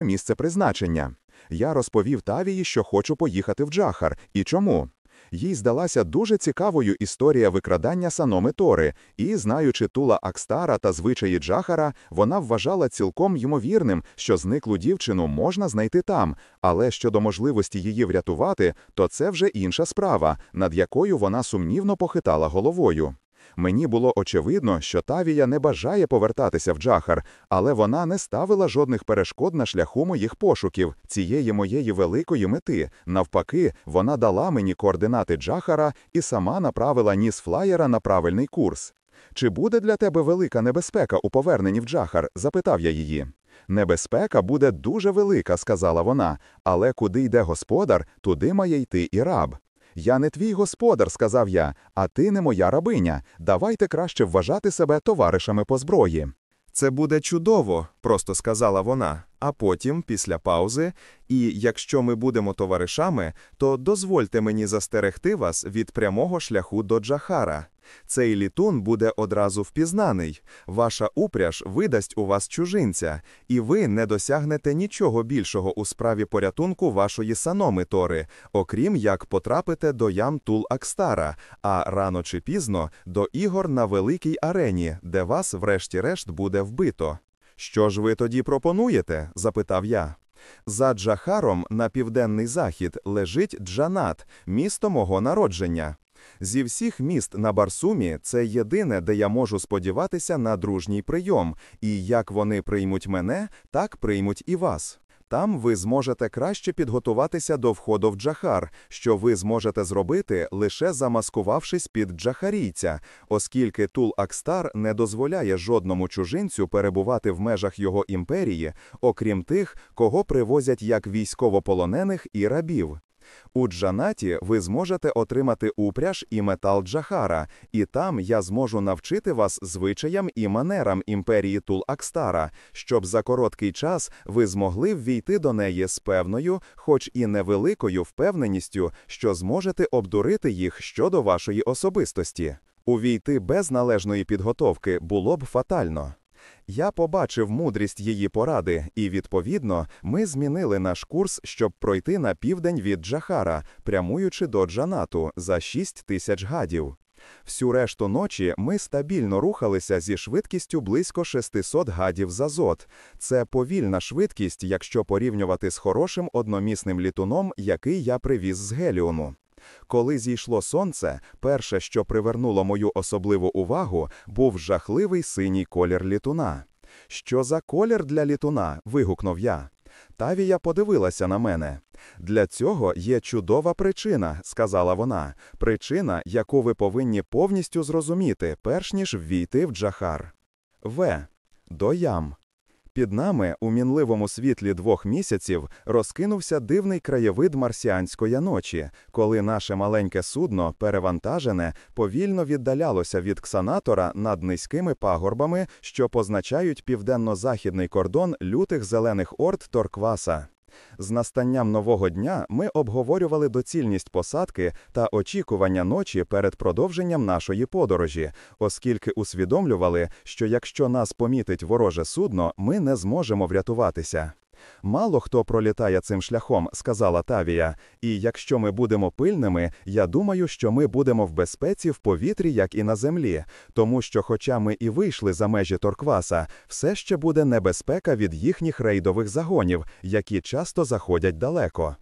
місце призначення. Я розповів Тавії, що хочу поїхати в Джахар. І чому? Їй здалася дуже цікавою історія викрадання Саноми Тори, і, знаючи тула Акстара та звичаї Джахара, вона вважала цілком ймовірним, що зниклу дівчину можна знайти там, але щодо можливості її врятувати, то це вже інша справа, над якою вона сумнівно похитала головою. Мені було очевидно, що Тавія не бажає повертатися в Джахар, але вона не ставила жодних перешкод на шляху моїх пошуків, цієї моєї великої мети. Навпаки, вона дала мені координати Джахара і сама направила ніс флаєра на правильний курс. Чи буде для тебе велика небезпека у поверненні в Джахар? запитав я її. Небезпека буде дуже велика, сказала вона, але куди йде господар, туди має йти і раб. Я не твій господар, сказав я, а ти не моя рабиня. Давайте краще вважати себе товаришами по зброї. Це буде чудово, просто сказала вона. А потім, після паузи, і якщо ми будемо товаришами, то дозвольте мені застерегти вас від прямого шляху до Джахара. Цей літун буде одразу впізнаний, ваша упряж видасть у вас чужинця, і ви не досягнете нічого більшого у справі порятунку вашої саноми Тори, окрім як потрапите до ям Тул Акстара, а рано чи пізно до ігор на великій арені, де вас, врешті-решт, буде вбито. Що ж ви тоді пропонуєте? запитав я. За Джахаром на південний захід лежить Джанат, місто мого народження. Зі всіх міст на Барсумі це єдине, де я можу сподіватися на дружній прийом, і як вони приймуть мене, так приймуть і вас. Там ви зможете краще підготуватися до входу в Джахар, що ви зможете зробити, лише замаскувавшись під джахарійця, оскільки Тул Акстар не дозволяє жодному чужинцю перебувати в межах його імперії, окрім тих, кого привозять як військовополонених і рабів. У Джанаті ви зможете отримати упряж і метал Джахара, і там я зможу навчити вас звичаям і манерам імперії Тул Акстара, щоб за короткий час ви змогли ввійти до неї з певною, хоч і невеликою впевненістю, що зможете обдурити їх щодо вашої особистості. Увійти без належної підготовки було б фатально. Я побачив мудрість її поради, і, відповідно, ми змінили наш курс, щоб пройти на південь від Джахара, прямуючи до Джанату за 6 тисяч гадів. Всю решту ночі ми стабільно рухалися зі швидкістю близько 600 гадів за зод. Це повільна швидкість, якщо порівнювати з хорошим одномісним літуном, який я привіз з Геліону. Коли зійшло сонце, перше, що привернуло мою особливу увагу, був жахливий синій колір літуна. Що за колір для літуна? вигукнув я. Тавія подивилася на мене. Для цього є чудова причина, сказала вона. Причина, яку ви повинні повністю зрозуміти, перш ніж ввійти в Джахар. В. До ям. Під нами, у мінливому світлі двох місяців, розкинувся дивний краєвид марсіанської ночі, коли наше маленьке судно, перевантажене, повільно віддалялося від ксанатора над низькими пагорбами, що позначають південно-західний кордон лютих зелених орд Торкваса. З настанням нового дня ми обговорювали доцільність посадки та очікування ночі перед продовженням нашої подорожі, оскільки усвідомлювали, що якщо нас помітить вороже судно, ми не зможемо врятуватися. Мало хто пролітає цим шляхом, сказала Тавія, і якщо ми будемо пильними, я думаю, що ми будемо в безпеці в повітрі, як і на землі, тому що, хоча ми і вийшли за межі Торкваса, все ще буде небезпека від їхніх рейдових загонів, які часто заходять далеко.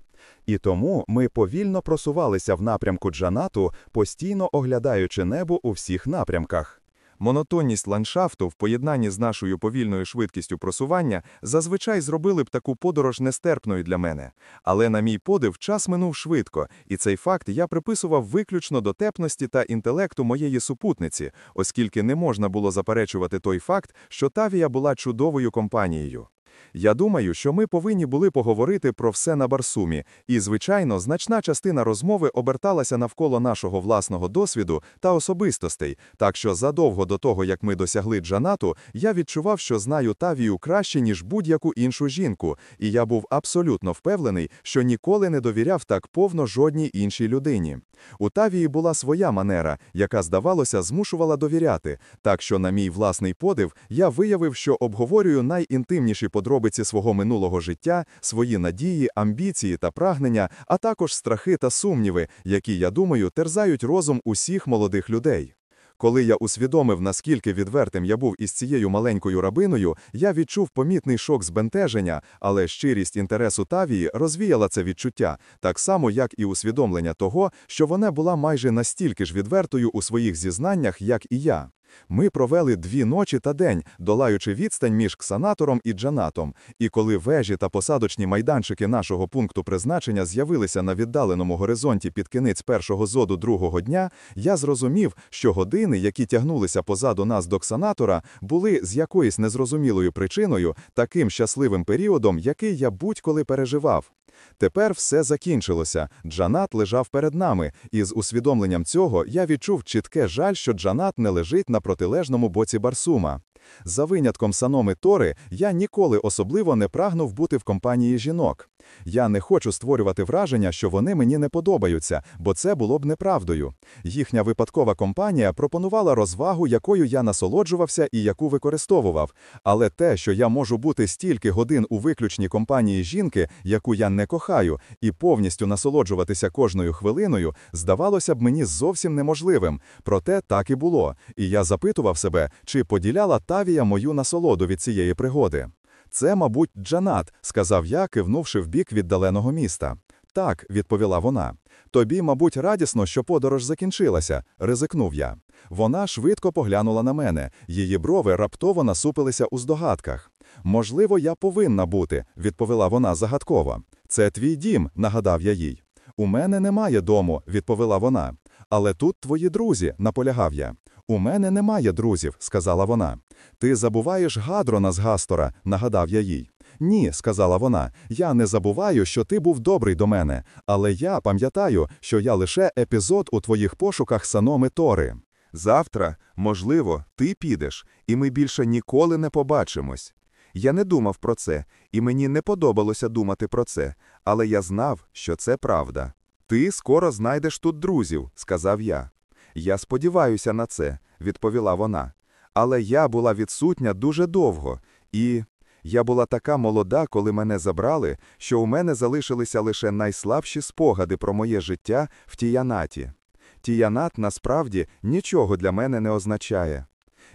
І тому ми повільно просувалися в напрямку Джанату, постійно оглядаючи небо у всіх напрямках. Монотонність ландшафту в поєднанні з нашою повільною швидкістю просування зазвичай зробили б таку подорож нестерпною для мене. Але, на мій подив, час минув швидко, і цей факт я приписував виключно до тепності та інтелекту моєї супутниці, оскільки не можна було заперечувати той факт, що Тавія була чудовою компанією. Я думаю, що ми повинні були поговорити про все на Барсумі, і, звичайно, значна частина розмови оберталася навколо нашого власного досвіду та особистостей, так що задовго до того, як ми досягли Джанату, я відчував, що знаю Тавію краще, ніж будь-яку іншу жінку, і я був абсолютно впевнений, що ніколи не довіряв так повно жодній іншій людині. У Тавії була своя манера, яка, здавалося, змушувала довіряти, так що, на мій власний подив, я виявив, що обговорюю найінтимніші подробиці свого минулого життя, свої надії, амбіції та прагнення, а також страхи та сумніви, які, я думаю, терзають розум усіх молодих людей. Коли я усвідомив, наскільки відвертим я був із цією маленькою рабиною, я відчув помітний шок збентеження, але щирість інтересу Тавії розвіяла це відчуття, так само, як і усвідомлення того, що вона була майже настільки ж відвертою у своїх зізнаннях, як і я. Ми провели дві ночі та день, долаючи відстань між Ксанатором і Джанатом, і коли вежі та посадочні майданчики нашого пункту призначення з'явилися на віддаленому горизонті під кінець першого зоду другого дня, я зрозумів, що години, які тягнулися позаду нас до Ксанатора, були з якоюсь незрозумілою причиною таким щасливим періодом, який я будь-коли переживав. Тепер все закінчилося. Джанат лежав перед нами, і з усвідомленням цього я відчув чітке жаль, що Джанат не лежить на протилежному боці Барсума. За винятком Саноми Тори, я ніколи особливо не прагнув бути в компанії жінок. Я не хочу створювати враження, що вони мені не подобаються, бо це було б неправдою. Їхня випадкова компанія пропонувала розвагу, якою я насолоджувався і яку використовував. Але те, що я можу бути стільки годин у виключній компанії жінки, яку я не кохаю, і повністю насолоджуватися кожною хвилиною, здавалося б мені зовсім неможливим. Проте так і було. І я запитував себе, чи поділяла Тавія мою насолоду від цієї пригоди. Це, мабуть, Джанат, сказав я, кивнувши в бік віддаленого міста. Так, відповіла вона. Тобі, мабуть, радісно, що подорож закінчилася, ризикнув я. Вона швидко поглянула на мене, її брови раптово насупилися у здогадках. Можливо, я повинна бути, відповіла вона загадково. Це твій дім, нагадав я їй. У мене немає дому, відповіла вона. Але тут твої друзі, наполягав я. У мене немає друзів, сказала вона. Ти забуваєш Гадрона з Гастора, нагадав я їй. Ні, сказала вона, я не забуваю, що ти був добрий до мене, але я пам'ятаю, що я лише епізод у твоїх пошуках Саноми Тори. Завтра, можливо, ти підеш, і ми більше ніколи не побачимось. Я не думав про це, і мені не подобалося думати про це, але я знав, що це правда. Ти скоро знайдеш тут друзів, сказав я. Я сподіваюся на це, відповіла вона. Але я була відсутня дуже довго, і я була така молода, коли мене забрали, що у мене залишилися лише найслабші спогади про моє життя в Тіянаті. Тіянат насправді нічого для мене не означає.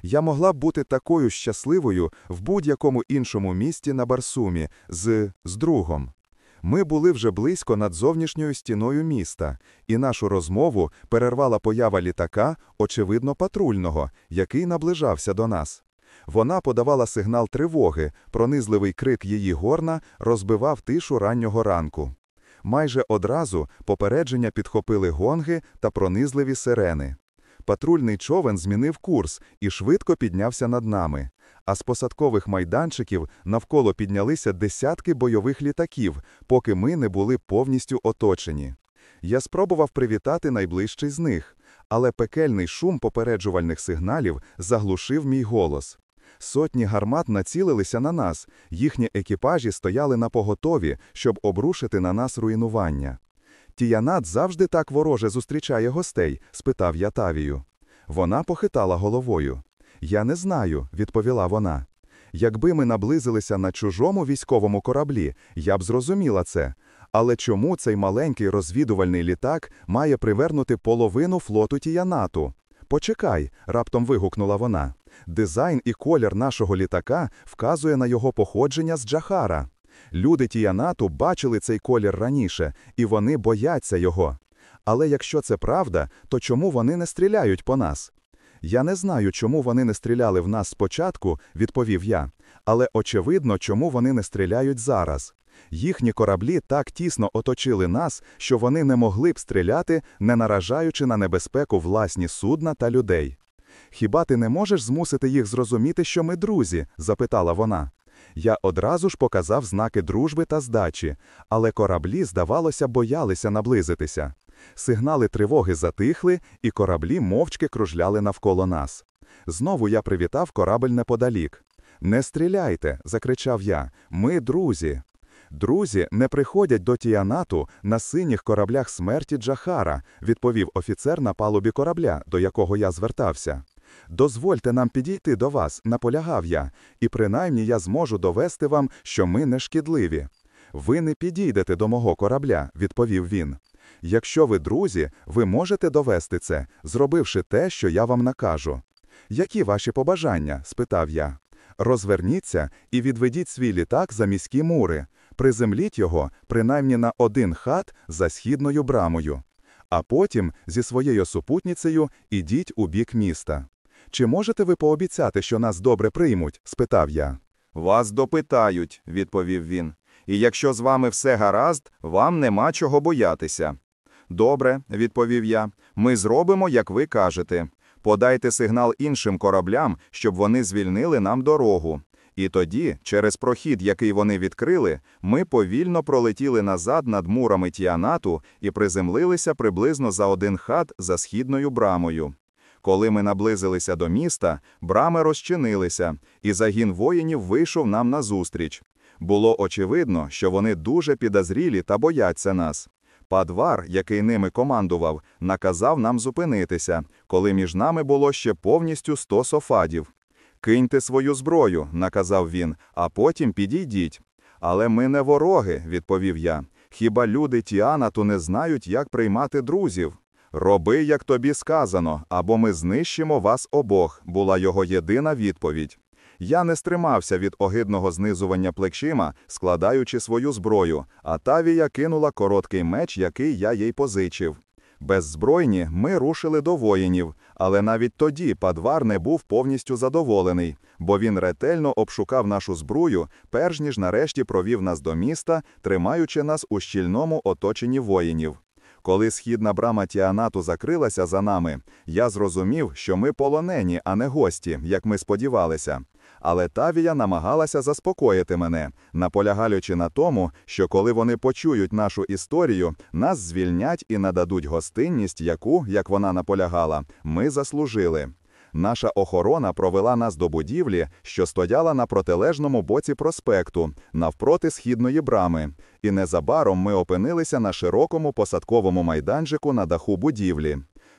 Я могла б бути такою щасливою в будь-якому іншому місті на Барсумі з, з другом. Ми були вже близько над зовнішньою стіною міста, і нашу розмову перервала поява літака, очевидно, патрульного, який наближався до нас. Вона подавала сигнал тривоги, пронизливий крик її горна розбивав тишу раннього ранку. Майже одразу попередження підхопили гонги та пронизливі сирени. Патрульний човен змінив курс і швидко піднявся над нами. А з посадкових майданчиків навколо піднялися десятки бойових літаків, поки ми не були повністю оточені. Я спробував привітати найближчий з них, але пекельний шум попереджувальних сигналів заглушив мій голос. Сотні гармат націлилися на нас, їхні екіпажі стояли на поготові, щоб обрушити на нас руйнування. Тіянат завжди так вороже зустрічає гостей? спитав я Тавію. Вона похитала головою. Я не знаю, відповіла вона. Якби ми наблизилися на чужому військовому кораблі, я б зрозуміла це. Але чому цей маленький розвідувальний літак має привернути половину флоту тіянату? Почекай, раптом вигукнула вона. Дизайн і колір нашого літака вказує на його походження з Джахара. Люди тіянату бачили цей колір раніше, і вони бояться його. Але якщо це правда, то чому вони не стріляють по нас? Я не знаю, чому вони не стріляли в нас спочатку, відповів я, але очевидно, чому вони не стріляють зараз. Їхні кораблі так тісно оточили нас, що вони не могли б стріляти, не наражаючи на небезпеку власні судна та людей. Хіба ти не можеш змусити їх зрозуміти, що ми друзі? запитала вона. Я одразу ж показав знаки дружби та здачі, але кораблі, здавалося, боялися наблизитися. Сигнали тривоги затихли, і кораблі мовчки кружляли навколо нас. Знову я привітав корабль неподалік. Не стріляйте, закричав я. Ми друзі. Друзі не приходять до тіанату на синіх кораблях смерті Джахара, відповів офіцер на палубі корабля, до якого я звертався. Дозвольте нам підійти до вас, наполягав я, і принаймні я зможу довести вам, що ми не шкідливі. Ви не підійдете до мого корабля, відповів він. Якщо ви друзі, ви можете довести це, зробивши те, що я вам накажу. Які ваші побажання? спитав я. Розверніться і відведіть свій літак за міські мури, приземліть його принаймні на один хат за східною брамою, а потім зі своєю супутницею ідіть у бік міста. Чи можете ви пообіцяти, що нас добре приймуть? спитав я. Вас допитають, відповів він. І якщо з вами все гаразд, вам нема чого боятися. Добре, відповів я. Ми зробимо, як ви кажете. Подайте сигнал іншим кораблям, щоб вони звільнили нам дорогу. І тоді, через прохід, який вони відкрили, ми повільно пролетіли назад над мурами Тіанату і приземлилися приблизно за один хат за східною брамою. Коли ми наблизилися до міста, брами розчинилися, і загін воїнів вийшов нам назустріч. Було очевидно, що вони дуже підозрілі та бояться нас. Падвар, який ними командував, наказав нам зупинитися, коли між нами було ще повністю сто софадів. Киньте свою зброю, наказав він, а потім підійдіть. Але ми не вороги, відповів я. Хіба люди Тіанату не знають, як приймати друзів? Роби, як тобі сказано, або ми знищимо вас обох, була його єдина відповідь. Я не стримався від огидного знизування плечима, складаючи свою зброю, а Тавія кинула короткий меч, який я їй позичив. Беззбройні ми рушили до воїнів, але навіть тоді Падвар не був повністю задоволений, бо він ретельно обшукав нашу зброю, перш ніж нарешті провів нас до міста, тримаючи нас у щільному оточенні воїнів. Коли східна брама Тіанату закрилася за нами, я зрозумів, що ми полонені, а не гості, як ми сподівалися. Але Тавія намагалася заспокоїти мене, наполягаючи на тому, що коли вони почують нашу історію, нас звільнять і нададуть гостинність, яку, як вона наполягала, ми заслужили. Наша охорона провела нас до будівлі, що стояла на протилежному боці проспекту, навпроти східної брами, і незабаром ми опинилися на широкому посадковому майданчику на даху будівлі.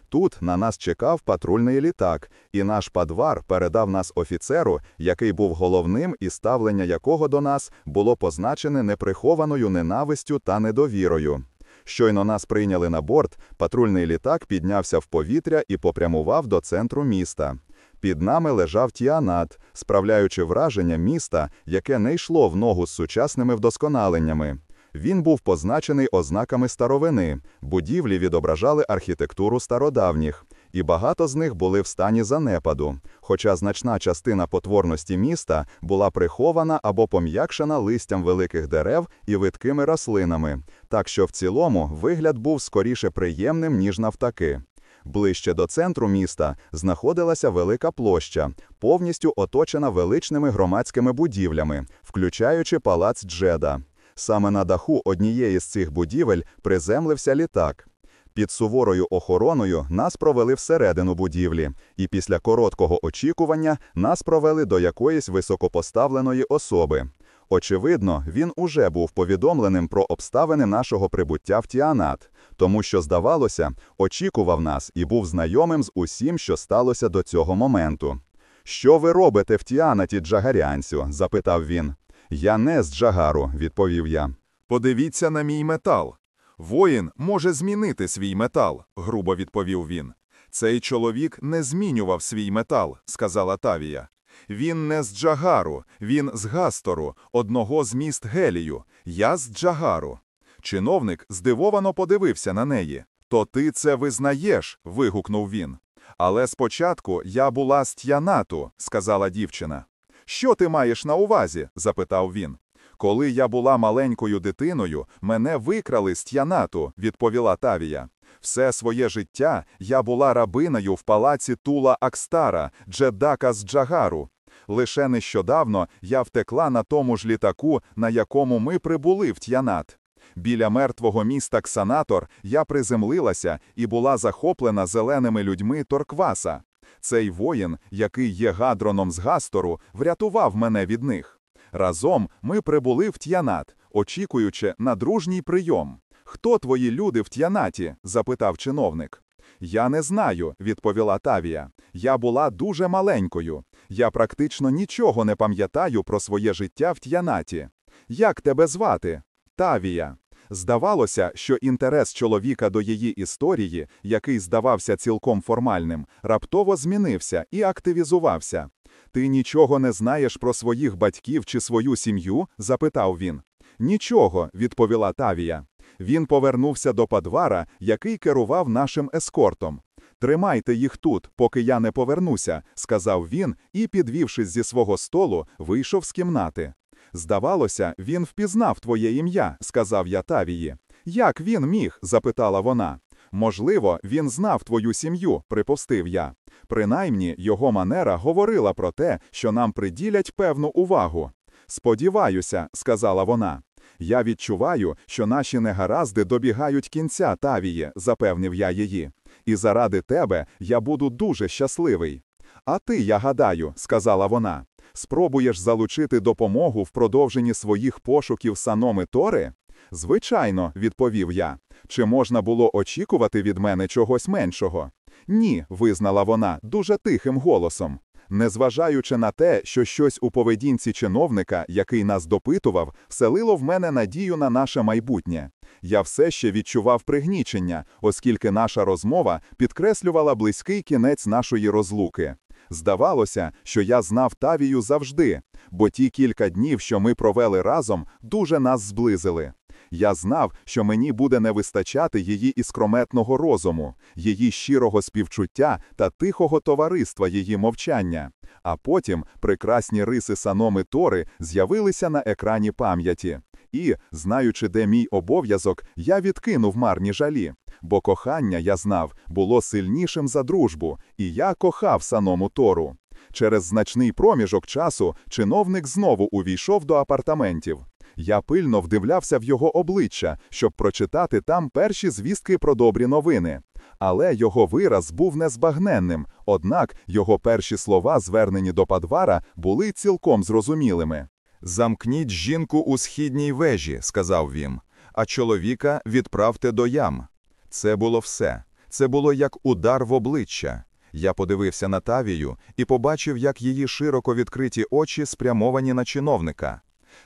Тут на нас чекав патрульний літак, і наш падвар передав нас офіцеру, який був головним, і ставлення якого до нас було позначене неприхованою ненавистю та недовірою. Щойно нас прийняли на борт, патрульний літак піднявся в повітря і попрямував до центру міста. Під нами лежав Тіанат, справляючи враження міста, яке не йшло в ногу з сучасними вдосконаленнями. Він був позначений ознаками старовини, будівлі відображали архітектуру стародавніх, і багато з них були в стані занепаду, хоча значна частина потворності міста була прихована або пом'якшена листям великих дерев і видкими рослинами, так що в цілому вигляд був скоріше приємним, ніж навтаки. Ближче до центру міста знаходилася велика площа, повністю оточена величними громадськими будівлями, включаючи палац Джеда. Саме на даху однієї з цих будівель приземлився літак. Під суворою охороною нас провели всередину будівлі, і після короткого очікування нас провели до якоїсь високопоставленої особи. Очевидно, він уже був повідомленим про обставини нашого прибуття в Тіанат, тому що, здавалося, очікував нас і був знайомим з усім, що сталося до цього моменту. Що ви робите в Тіанаті, Джагарянцю? запитав він. Я не з Джагару, відповів я. Подивіться на мій метал. Воїн може змінити свій метал, грубо відповів він. Цей чоловік не змінював свій метал, сказала Тавія. Він не з Джагару, він з Гастору, одного з міст Гелію. Я з Джагару. Чиновник здивовано подивився на неї. То ти це визнаєш? вигукнув він. Але спочатку я була з Т'янату, сказала дівчина. Що ти маєш на увазі? запитав він. Коли я була маленькою дитиною, мене викрали з Т'янату, відповіла Тавія. Все своє життя я була рабиною в палаці Тула Акстара, Джедака з Джагару. Лише нещодавно я втекла на тому ж літаку, на якому ми прибули в Т'янат. Біля мертвого міста Ксанатор я приземлилася і була захоплена зеленими людьми Торкваса. Цей воїн, який є гадроном з Гастору, врятував мене від них. Разом ми прибули в Т'янат, очікуючи на дружній прийом. Хто твої люди в Т'янаті? запитав чиновник. Я не знаю, відповіла Тавія. Я була дуже маленькою. Я практично нічого не пам'ятаю про своє життя в Т'янаті. Як тебе звати? Тавія. Здавалося, що інтерес чоловіка до її історії, який здавався цілком формальним, раптово змінився і активізувався. Ти нічого не знаєш про своїх батьків чи свою сім'ю? запитав він. Нічого, відповіла Тавія. Він повернувся до Падвара, який керував нашим ескортом. Тримайте їх тут, поки я не повернуся, сказав він і, підвівшись зі свого столу, вийшов з кімнати. Здавалося, він впізнав твоє ім'я, сказав я Тавії. Як він міг? запитала вона. Можливо, він знав твою сім'ю, припустив я. Принаймні, його манера говорила про те, що нам приділять певну увагу. Сподіваюся, сказала вона. Я відчуваю, що наші негаразди добігають кінця Тавії, запевнив я її. І заради тебе я буду дуже щасливий. А ти, я гадаю, сказала вона, спробуєш залучити допомогу в продовженні своїх пошуків саноми Тори? Звичайно, відповів я. Чи можна було очікувати від мене чогось меншого? Ні, визнала вона дуже тихим голосом. Незважаючи на те, що щось у поведінці чиновника, який нас допитував, вселило в мене надію на наше майбутнє. Я все ще відчував пригнічення, оскільки наша розмова підкреслювала близький кінець нашої розлуки. Здавалося, що я знав Тавію завжди, бо ті кілька днів, що ми провели разом, дуже нас зблизили. Я знав, що мені буде не вистачати її іскрометного розуму, її щирого співчуття та тихого товариства її мовчання. А потім прекрасні риси Саноми Тори з'явилися на екрані пам'яті. І, знаючи, де мій обов'язок, я відкинув марні жалі. Бо кохання, я знав, було сильнішим за дружбу, і я кохав Саному Тору. Через значний проміжок часу чиновник знову увійшов до апартаментів. Я пильно вдивлявся в його обличчя, щоб прочитати там перші звістки про добрі новини. Але його вираз був незбагненним, однак його перші слова, звернені до Падвара, були цілком зрозумілими. Замкніть жінку у східній вежі, сказав він, а чоловіка відправте до ям. Це було все. Це було як удар в обличчя. Я подивився на Тавію і побачив, як її широко відкриті очі спрямовані на чиновника.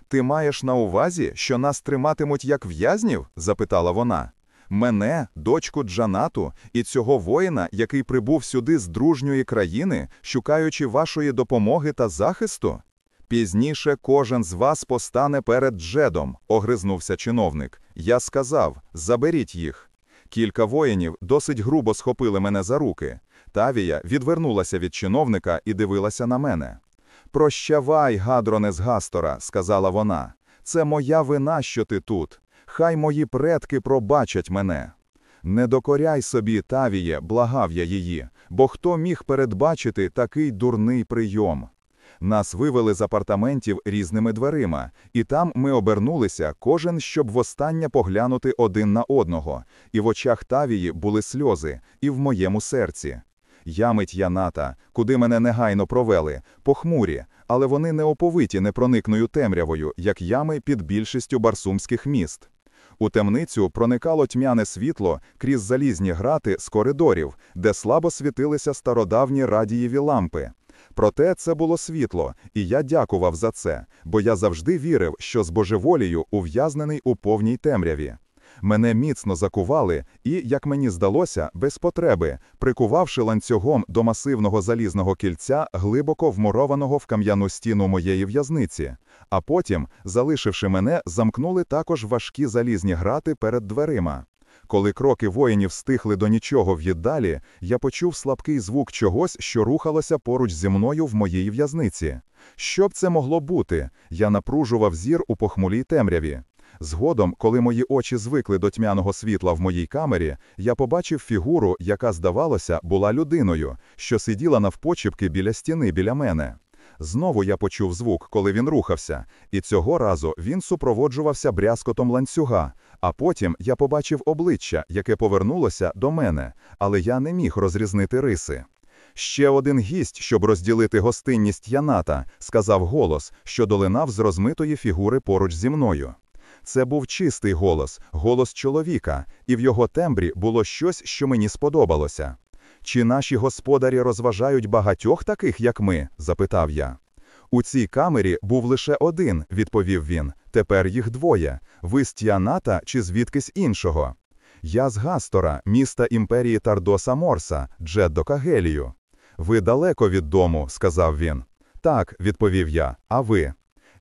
Ти маєш на увазі, що нас триматимуть як в'язнів? запитала вона. Мене, дочку Джанату, і цього воїна, який прибув сюди з дружньої країни, шукаючи вашої допомоги та захисту? Пізніше кожен з вас постане перед Джедом, огризнувся чиновник. Я сказав: заберіть їх. Кілька воїнів досить грубо схопили мене за руки. Тавія відвернулася від чиновника і дивилася на мене. Прощавай, гадроне з Гастора, сказала вона. Це моя вина, що ти тут. Хай мої предки пробачать мене. Не докоряй собі, Тавіє, благав я її, бо хто міг передбачити такий дурний прийом? Нас вивели з апартаментів різними дверима, і там ми обернулися, кожен, щоб востаннє поглянути один на одного, і в очах Тавії були сльози, і в моєму серці. Ямить Яната, куди мене негайно провели, похмурі, але вони не оповиті непроникною темрявою, як ями під більшістю барсумських міст. У темницю проникало тьмяне світло крізь залізні грати з коридорів, де слабо світилися стародавні радієві лампи. Проте це було світло, і я дякував за це, бо я завжди вірив, що з божеволію ув'язнений у повній темряві. Мене міцно закували і, як мені здалося, без потреби, прикувавши ланцюгом до масивного залізного кільця, глибоко вмурованого в кам'яну стіну моєї в'язниці, а потім, залишивши мене, замкнули також важкі залізні грати перед дверима. Коли кроки воїнів стихли до нічого в'їддалі, я почув слабкий звук чогось, що рухалося поруч зі мною в моїй в'язниці. Що б це могло бути? Я напружував зір у похмулій темряві. Згодом, коли мої очі звикли до тьмяного світла в моїй камері, я побачив фігуру, яка, здавалося, була людиною, що сиділа навпочіпки біля стіни біля мене. Знову я почув звук, коли він рухався, і цього разу він супроводжувався брязкотом ланцюга, а потім я побачив обличчя, яке повернулося до мене, але я не міг розрізнити риси. Ще один гість, щоб розділити гостинність Яната, сказав голос, що долинав з розмитої фігури поруч зі мною. Це був чистий голос, голос чоловіка, і в його тембрі було щось, що мені сподобалося. Чи наші господарі розважають багатьох таких, як ми? запитав я. У цій камері був лише один, відповів він. Тепер їх двоє. Ви з Тіаната чи звідкись іншого? Я з Гастора, міста імперії Тардоса Морса, Джеддо Кагелію. Ви далеко від дому, сказав він. Так, відповів я. А ви?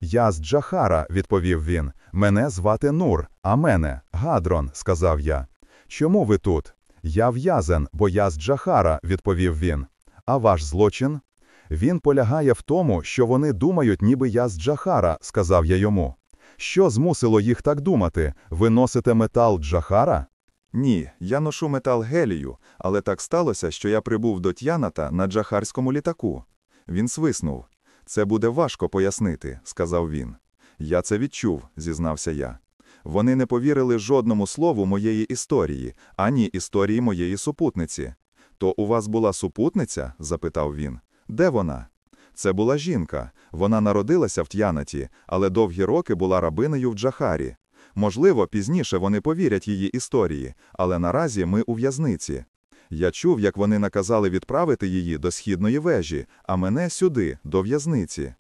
Я з Джахара, відповів він. Мене звати Нур, а мене Гадрон, сказав я. Чому ви тут? Я в'язен, бо я з Джахара, відповів він. А ваш злочин? Він полягає в тому, що вони думають, ніби я з Джахара, сказав я йому. Що змусило їх так думати? Ви носите метал Джахара? Ні, я ношу метал гелію, але так сталося, що я прибув до Т'яната на джахарському літаку. Він свиснув. Це буде важко пояснити, сказав він. Я це відчув, зізнався я. Вони не повірили жодному слову моєї історії, ані історії моєї супутниці. То у вас була супутниця? запитав він. Де вона? Це була жінка. Вона народилася в Т'янаті, але довгі роки була рабинею в Джахарі. Можливо, пізніше вони повірять її історії, але наразі ми у в'язниці. Я чув, як вони наказали відправити її до східної вежі, а мене сюди, до в'язниці.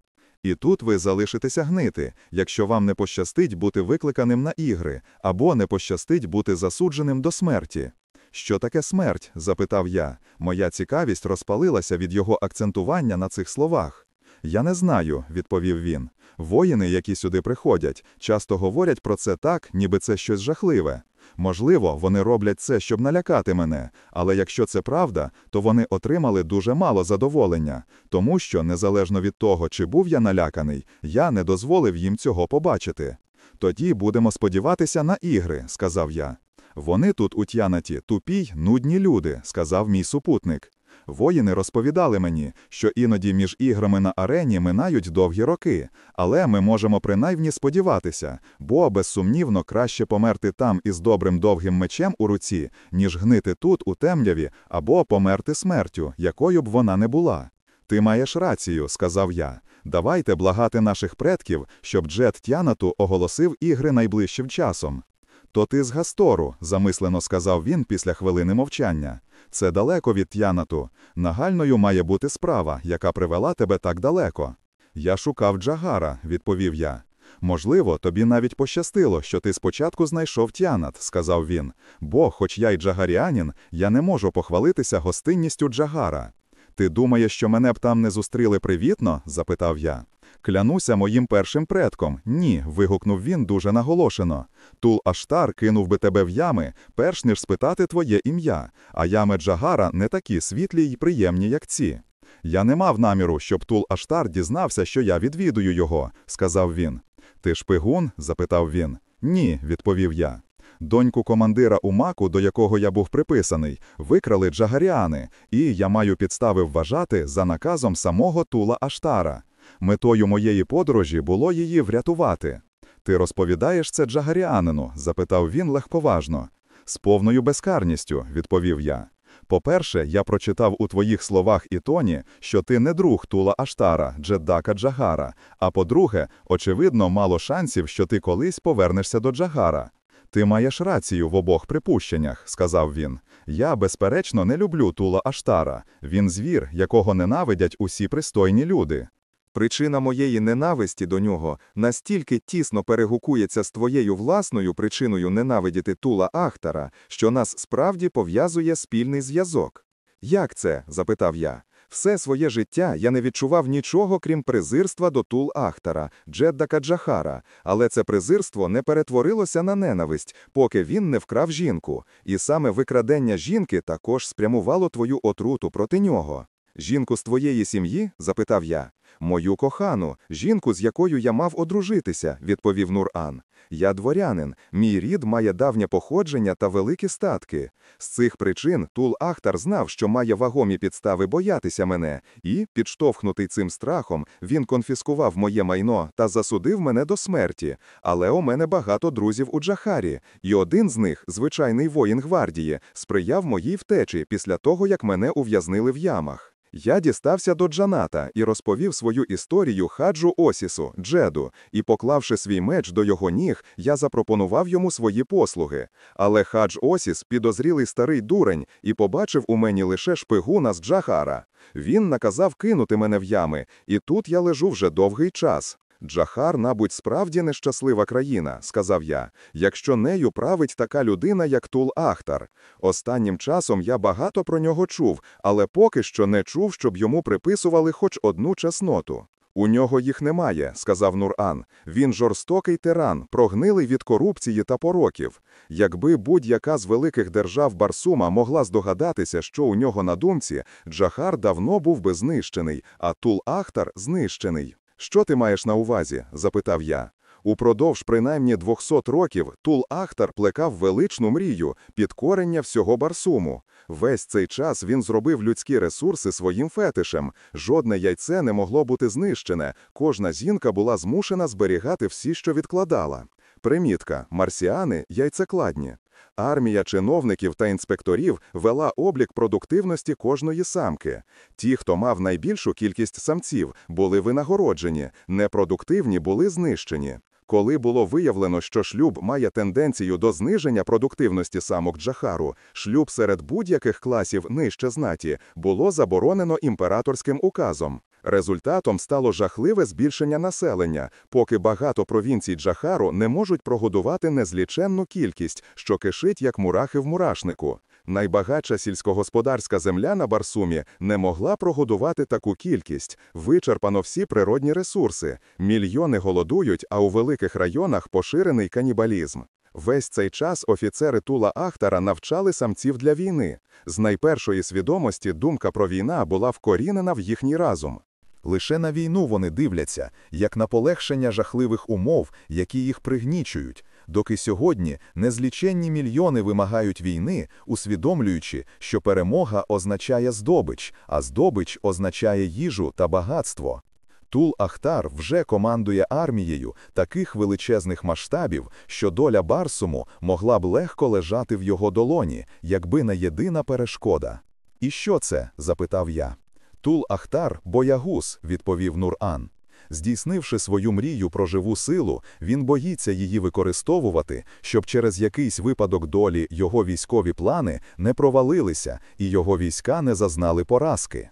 І тут ви залишитеся гнити, якщо вам не пощастить бути викликаним на ігри, або не пощастить бути засудженим до смерті. Що таке смерть? запитав я. Моя цікавість розпалилася від його акцентування на цих словах. Я не знаю, відповів він. Воїни, які сюди приходять, часто говорять про це так, ніби це щось жахливе. Можливо, вони роблять це, щоб налякати мене, але якщо це правда, то вони отримали дуже мало задоволення, тому що, незалежно від того, чи був я наляканий, я не дозволив їм цього побачити. Тоді будемо сподіватися на ігри, сказав я. Вони тут у Т'янаті тупі й нудні люди, сказав мій супутник. Воїни розповідали мені, що іноді між іграми на арені минають довгі роки, але ми можемо принаймні сподіватися, бо безсумнівно краще померти там із добрим довгим мечем у руці, ніж гнити тут у темряві або померти смертю, якою б вона не була. Ти маєш рацію, сказав я. Давайте благати наших предків, щоб Джет Тянату оголосив ігри найближчим часом. То ти з Гастору, замислено сказав він після хвилини мовчання. Це далеко від Т'янату. Нагальною має бути справа, яка привела тебе так далеко. Я шукав Джагара, відповів я. Можливо, тобі навіть пощастило, що ти спочатку знайшов Т'янат, сказав він. Бо, хоч я й джагаріанін, я не можу похвалитися гостинністю Джагара. Ти думаєш, що мене б там не зустріли привітно? запитав я. Клянуся моїм першим предком. Ні, вигукнув він дуже наголошено. Тул Аштар кинув би тебе в ями, перш ніж спитати твоє ім'я, а ями Джагара не такі світлі й приємні, як ці. Я не мав наміру, щоб Тул Аштар дізнався, що я відвідую його, сказав він. Ти шпигун? запитав він. Ні, відповів я. Доньку командира Умаку, до якого я був приписаний, викрали джагаріани, і я маю підстави вважати за наказом самого Тула Аштара. Метою моєї подорожі було її врятувати. Ти розповідаєш це джагаріанину? запитав він легковажно. З повною безкарністю, відповів я. По-перше, я прочитав у твоїх словах і тоні, що ти не друг Тула Аштара, Джеддака Джагара. А по-друге, очевидно, мало шансів, що ти колись повернешся до Джагара. Ти маєш рацію в обох припущеннях, сказав він. Я, безперечно, не люблю Тула Аштара. Він звір, якого ненавидять усі пристойні люди. Причина моєї ненависті до нього настільки тісно перегукується з твоєю власною причиною ненавидіти Тула Ахтара, що нас справді пов'язує спільний зв'язок. Як це? запитав я. Все своє життя я не відчував нічого, крім презирства до Тул Ахтара, Джеддака Джахара, але це презирство не перетворилося на ненависть, поки він не вкрав жінку, і саме викрадення жінки також спрямувало твою отруту проти нього. Жінку з твоєї сім'ї? запитав я. Мою кохану, жінку, з якою я мав одружитися, відповів Нур-Ан. Я дворянин, мій рід має давнє походження та великі статки. З цих причин Тул Ахтар знав, що має вагомі підстави боятися мене, і, підштовхнутий цим страхом, він конфіскував моє майно та засудив мене до смерті. Але у мене багато друзів у Джахарі, і один з них, звичайний воїн гвардії, сприяв моїй втечі після того, як мене ув'язнили в ямах. Я дістався до Джаната і розповів свою історію хаджу Осісу, Джеду, і, поклавши свій меч до його ніг, я запропонував йому свої послуги. Але хадж Осіс, підозрілий старий дурень, і побачив у мені лише шпигуна з Джахара. Він наказав кинути мене в ями, і тут я лежу вже довгий час. Джахар, мабуть, справді нещаслива країна, сказав я, якщо нею править така людина, як Тул Ахтар. Останнім часом я багато про нього чув, але поки що не чув, щоб йому приписували хоч одну чесноту. У нього їх немає, сказав Нур-Ан. Він жорстокий тиран, прогнилий від корупції та пороків. Якби будь-яка з великих держав Барсума могла здогадатися, що у нього на думці, Джахар давно був би знищений, а Тул Ахтар знищений. Що ти маєш на увазі? запитав я. Упродовж принаймні 200 років Тул Ахтар плекав величну мрію підкорення всього Барсуму. Весь цей час він зробив людські ресурси своїм фетишем. Жодне яйце не могло бути знищене. Кожна жінка була змушена зберігати всі, що відкладала. Примітка: марсіани яйцекладні. Армія чиновників та інспекторів вела облік продуктивності кожної самки. Ті, хто мав найбільшу кількість самців, були винагороджені, непродуктивні були знищені. Коли було виявлено, що шлюб має тенденцію до зниження продуктивності самок Джахару, шлюб серед будь-яких класів нижче знаті було заборонено імператорським указом. Результатом стало жахливе збільшення населення, поки багато провінцій Джахару не можуть прогодувати незліченну кількість, що кишить як мурахи в мурашнику. Найбагатша сільськогосподарська земля на Барсумі не могла прогодувати таку кількість. Вичерпано всі природні ресурси. Мільйони голодують, а у великих районах поширений канібалізм. Весь цей час офіцери Тула Ахтара навчали самців для війни. З найпершої свідомості думка про війна була вкорінена в їхній разум. Лише на війну вони дивляться, як на полегшення жахливих умов, які їх пригнічують, доки сьогодні незліченні мільйони вимагають війни, усвідомлюючи, що перемога означає здобич, а здобич означає їжу та багатство. Тул Ахтар вже командує армією таких величезних масштабів, що доля Барсуму могла б легко лежати в його долоні, якби не єдина перешкода. І що це? запитав я. Тул Ахтар боягуз, відповів Нур-Ан. Здійснивши свою мрію про живу силу, він боїться її використовувати, щоб через якийсь випадок долі його військові плани не провалилися і його війська не зазнали поразки.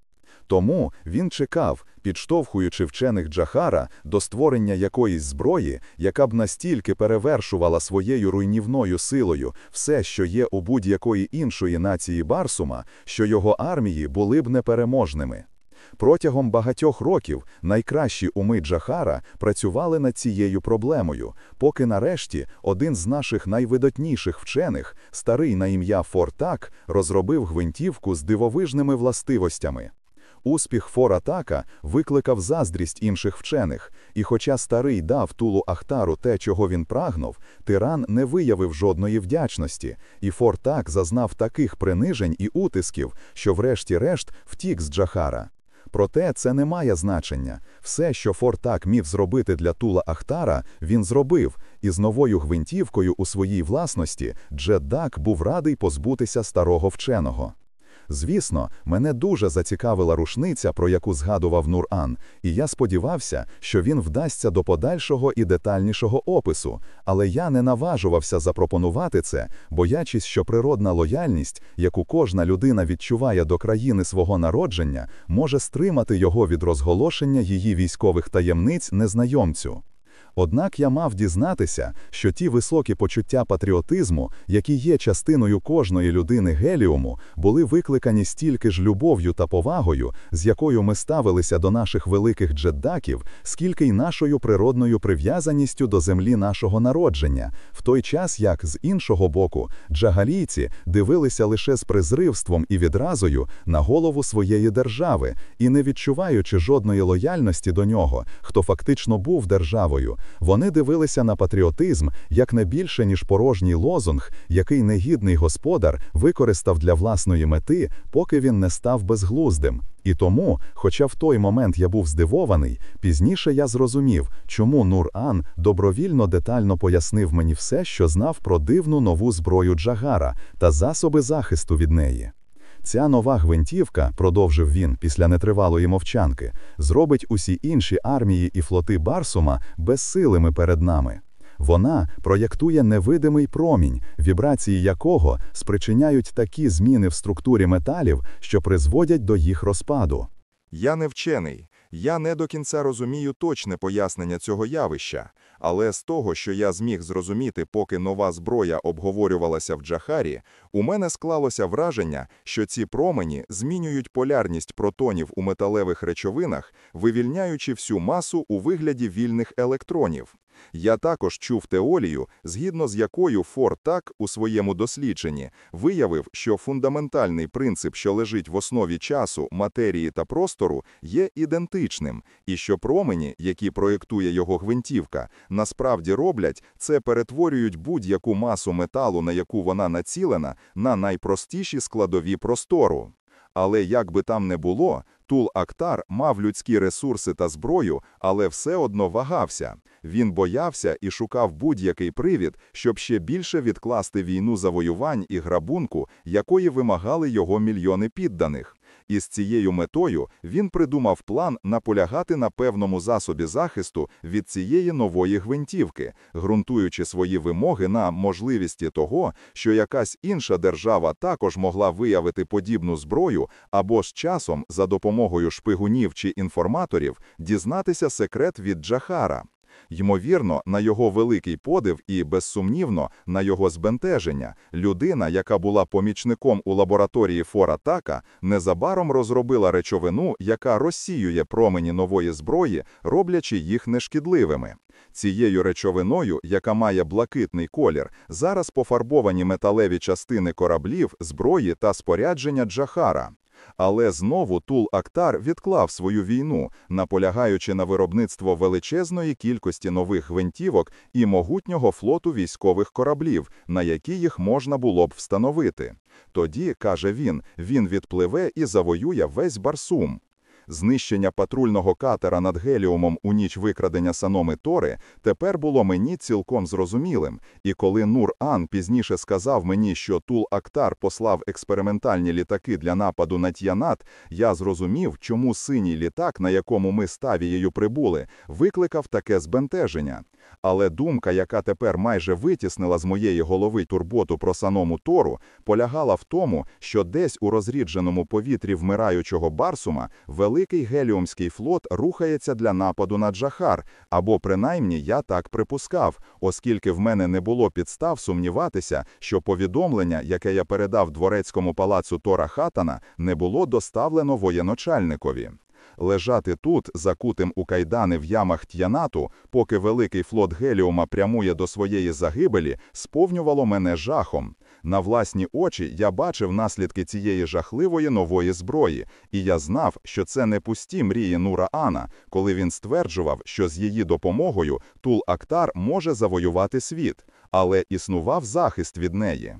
Тому він чекав, підштовхуючи вчених Джахара до створення якоїсь зброї, яка б настільки перевершувала своєю руйнівною силою все, що є у будь-якої іншої нації Барсума, що його армії були б непереможними. Протягом багатьох років найкращі уми Джахара працювали над цією проблемою, поки нарешті один з наших найвидатніших вчених, старий на ім'я Фортак, розробив гвинтівку з дивовижними властивостями. Успіх Форатака викликав заздрість інших вчених, і хоча старий дав Тулу Ахтару те, чого він прагнув, тиран не виявив жодної вдячності, і Фортак зазнав таких принижень і утисків, що врешті-решт втік з Джахара. Проте це не має значення. Все, що Фортак міг зробити для Тула Ахтара, він зробив, і з новою гвинтівкою у своїй власності Джеддак був радий позбутися старого вченого. Звісно, мене дуже зацікавила рушниця, про яку згадував Нур-Ан, і я сподівався, що він вдасться до подальшого і детальнішого опису, але я не наважувався запропонувати це, боячись, що природна лояльність, яку кожна людина відчуває до країни свого народження, може стримати його від розголошення її військових таємниць незнайомцю. Однак я мав дізнатися, що ті високі почуття патріотизму, які є частиною кожної людини геліуму, були викликані стільки ж любов'ю та повагою, з якою ми ставилися до наших великих джеддаків, скільки й нашою природною прив'язаністю до землі нашого народження, в той час як з іншого боку джагалійці дивилися лише з презривством і відразою на голову своєї держави і не відчуваючи жодної лояльності до нього, хто фактично був державою. Вони дивилися на патріотизм як не більше, ніж порожній лозунг, який негідний господар використав для власної мети, поки він не став безглуздим. І тому, хоча в той момент я був здивований, пізніше я зрозумів, чому Нур-Ан добровільно детально пояснив мені все, що знав про дивну нову зброю Джагара та засоби захисту від неї. Ця нова гвинтівка, продовжив він після нетривалої мовчанки, зробить усі інші армії і флоти Барсума безсилими перед нами. Вона проєктує невидимий промінь, вібрації якого спричиняють такі зміни в структурі металів, що призводять до їх розпаду. Я не вчений, я не до кінця розумію точне пояснення цього явища, але з того, що я зміг зрозуміти, поки нова зброя обговорювалася в Джахарі, у мене склалося враження, що ці промені змінюють полярність протонів у металевих речовинах, вивільняючи всю масу у вигляді вільних електронів. Я також чув теорію, згідно з якою Фортак у своєму дослідженні виявив, що фундаментальний принцип, що лежить в основі часу, матерії та простору, є ідентичним, і що промені, які проєктує його гвинтівка, насправді роблять це перетворюють будь-яку масу металу, на яку вона націлена, на найпростіші складові простору. Але як би там не було, Тул Актар мав людські ресурси та зброю, але все одно вагався. Він боявся і шукав будь-який привід, щоб ще більше відкласти війну завоювань і грабунку, якої вимагали його мільйони підданих. І з цією метою він придумав план наполягати на певному засобі захисту від цієї нової гвинтівки, ґрунтуючи свої вимоги на можливості того, що якась інша держава також могла виявити подібну зброю або з часом за допомогою шпигунів чи інформаторів дізнатися секрет від Джахара. Ймовірно, на його великий подив і, безсумнівно, на його збентеження, людина, яка була помічником у лабораторії Фора Така, незабаром розробила речовину, яка розсіює промені нової зброї, роблячи їх нешкідливими. Цією речовиною, яка має блакитний колір, зараз пофарбовані металеві частини кораблів, зброї та спорядження Джахара. Але знову Тул Актар відклав свою війну, наполягаючи на виробництво величезної кількості нових гвинтівок і могутнього флоту військових кораблів, на які їх можна було б встановити. Тоді, каже він, він відпливе і завоює весь Барсум. Знищення патрульного катера над Геліумом у ніч викрадення Саноми Тори тепер було мені цілком зрозумілим, і коли Нур-Ан пізніше сказав мені, що Тул Актар послав експериментальні літаки для нападу на Т'янат, я зрозумів, чому синій літак, на якому ми з Тавією прибули, викликав таке збентеження. Але думка, яка тепер майже витіснила з моєї голови турботу про саному Тору, полягала в тому, що десь у розрідженому повітрі вмираючого Барсума великий геліумський флот рухається для нападу на Джахар, або принаймні я так припускав, оскільки в мене не було підстав сумніватися, що повідомлення, яке я передав дворецькому палацу Тора Хатана, не було доставлено воєначальникові. Лежати тут, закутим у кайдани в ямах т'янату, поки великий флот Геліума прямує до своєї загибелі, сповнювало мене жахом. На власні очі я бачив наслідки цієї жахливої нової зброї, і я знав, що це не пусті мрії Нура Ана, коли він стверджував, що з її допомогою Тул Актар може завоювати світ, але існував захист від неї.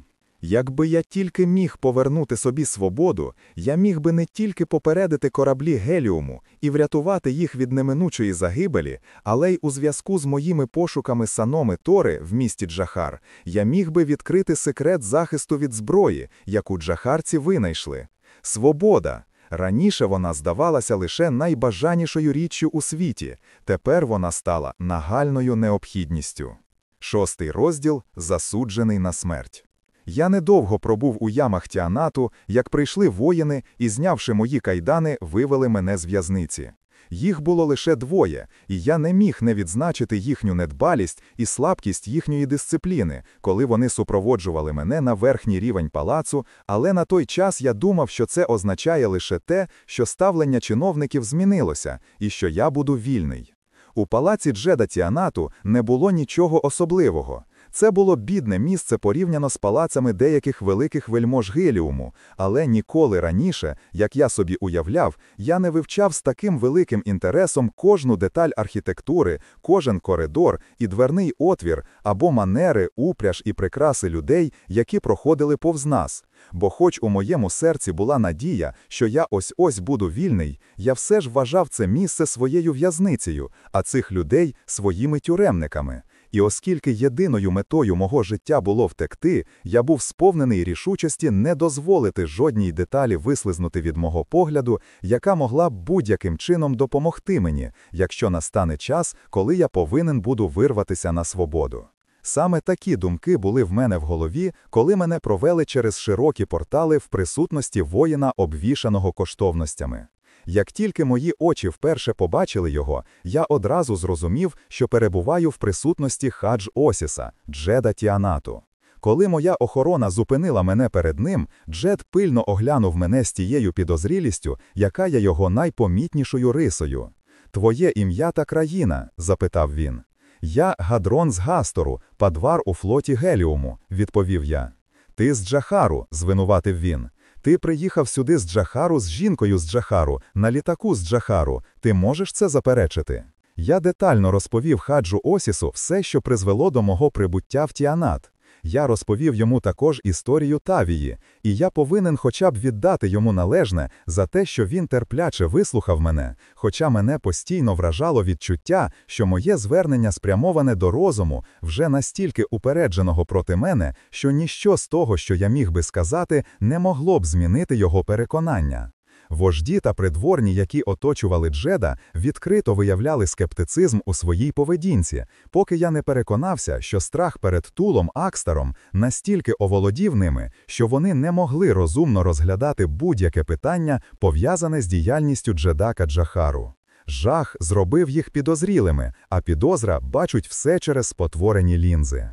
Якби я тільки міг повернути собі свободу, я міг би не тільки попередити кораблі Геліуму і врятувати їх від неминучої загибелі, але й у зв'язку з моїми пошуками саноми Тори в місті Джахар, я міг би відкрити секрет захисту від зброї, яку джахарці винайшли. Свобода. Раніше вона здавалася лише найбажанішою річчю у світі, тепер вона стала нагальною необхідністю. Шостий розділ засуджений на смерть. Я недовго пробув у ямах тіанату, як прийшли воїни і, знявши мої кайдани, вивели мене з в'язниці. Їх було лише двоє, і я не міг не відзначити їхню недбалість і слабкість їхньої дисципліни, коли вони супроводжували мене на верхній рівень палацу, але на той час я думав, що це означає лише те, що ставлення чиновників змінилося і що я буду вільний. У палаці Джеда Тіанату не було нічого особливого. Це було бідне місце порівняно з палацами деяких великих вельмож Геліуму, але ніколи раніше, як я собі уявляв, я не вивчав з таким великим інтересом кожну деталь архітектури, кожен коридор і дверний отвір або манери, упряж і прикраси людей, які проходили повз нас. Бо, хоч у моєму серці була надія, що я ось ось буду вільний, я все ж вважав це місце своєю в'язницею, а цих людей своїми тюремниками. І оскільки єдиною метою мого життя було втекти, я був сповнений рішучості не дозволити жодній деталі вислизнути від мого погляду, яка могла б будь-яким чином допомогти мені, якщо настане час, коли я повинен буду вирватися на свободу. Саме такі думки були в мене в голові, коли мене провели через широкі портали в присутності воїна, обвішаного коштовностями. Як тільки мої очі вперше побачили його, я одразу зрозумів, що перебуваю в присутності хадж Осіса, Джеда Тіанату. Коли моя охорона зупинила мене перед ним, Джед пильно оглянув мене з тією підозрілістю, яка є його найпомітнішою рисою. Твоє ім'я та країна? запитав він. Я Гадрон з Гастору, падвар у флоті Геліуму, відповів я. Ти з Джахару, звинуватив він. Ти приїхав сюди з Джахару з жінкою з Джахару, на літаку з Джахару. Ти можеш це заперечити? Я детально розповів хаджу Осісу все, що призвело до мого прибуття в Тіанат. Я розповів йому також історію Тавії, і я повинен хоча б віддати йому належне за те, що він терпляче вислухав мене, хоча мене постійно вражало відчуття, що моє звернення спрямоване до розуму, вже настільки упередженого проти мене, що ніщо з того, що я міг би сказати, не могло б змінити його переконання. Вожді та придворні, які оточували Джеда, відкрито виявляли скептицизм у своїй поведінці, поки я не переконався, що страх перед Тулом Акстаром настільки оволодів ними, що вони не могли розумно розглядати будь-яке питання, пов'язане з діяльністю Джедака Джахару. Жах зробив їх підозрілими, а підозра бачить все через спотворені лінзи.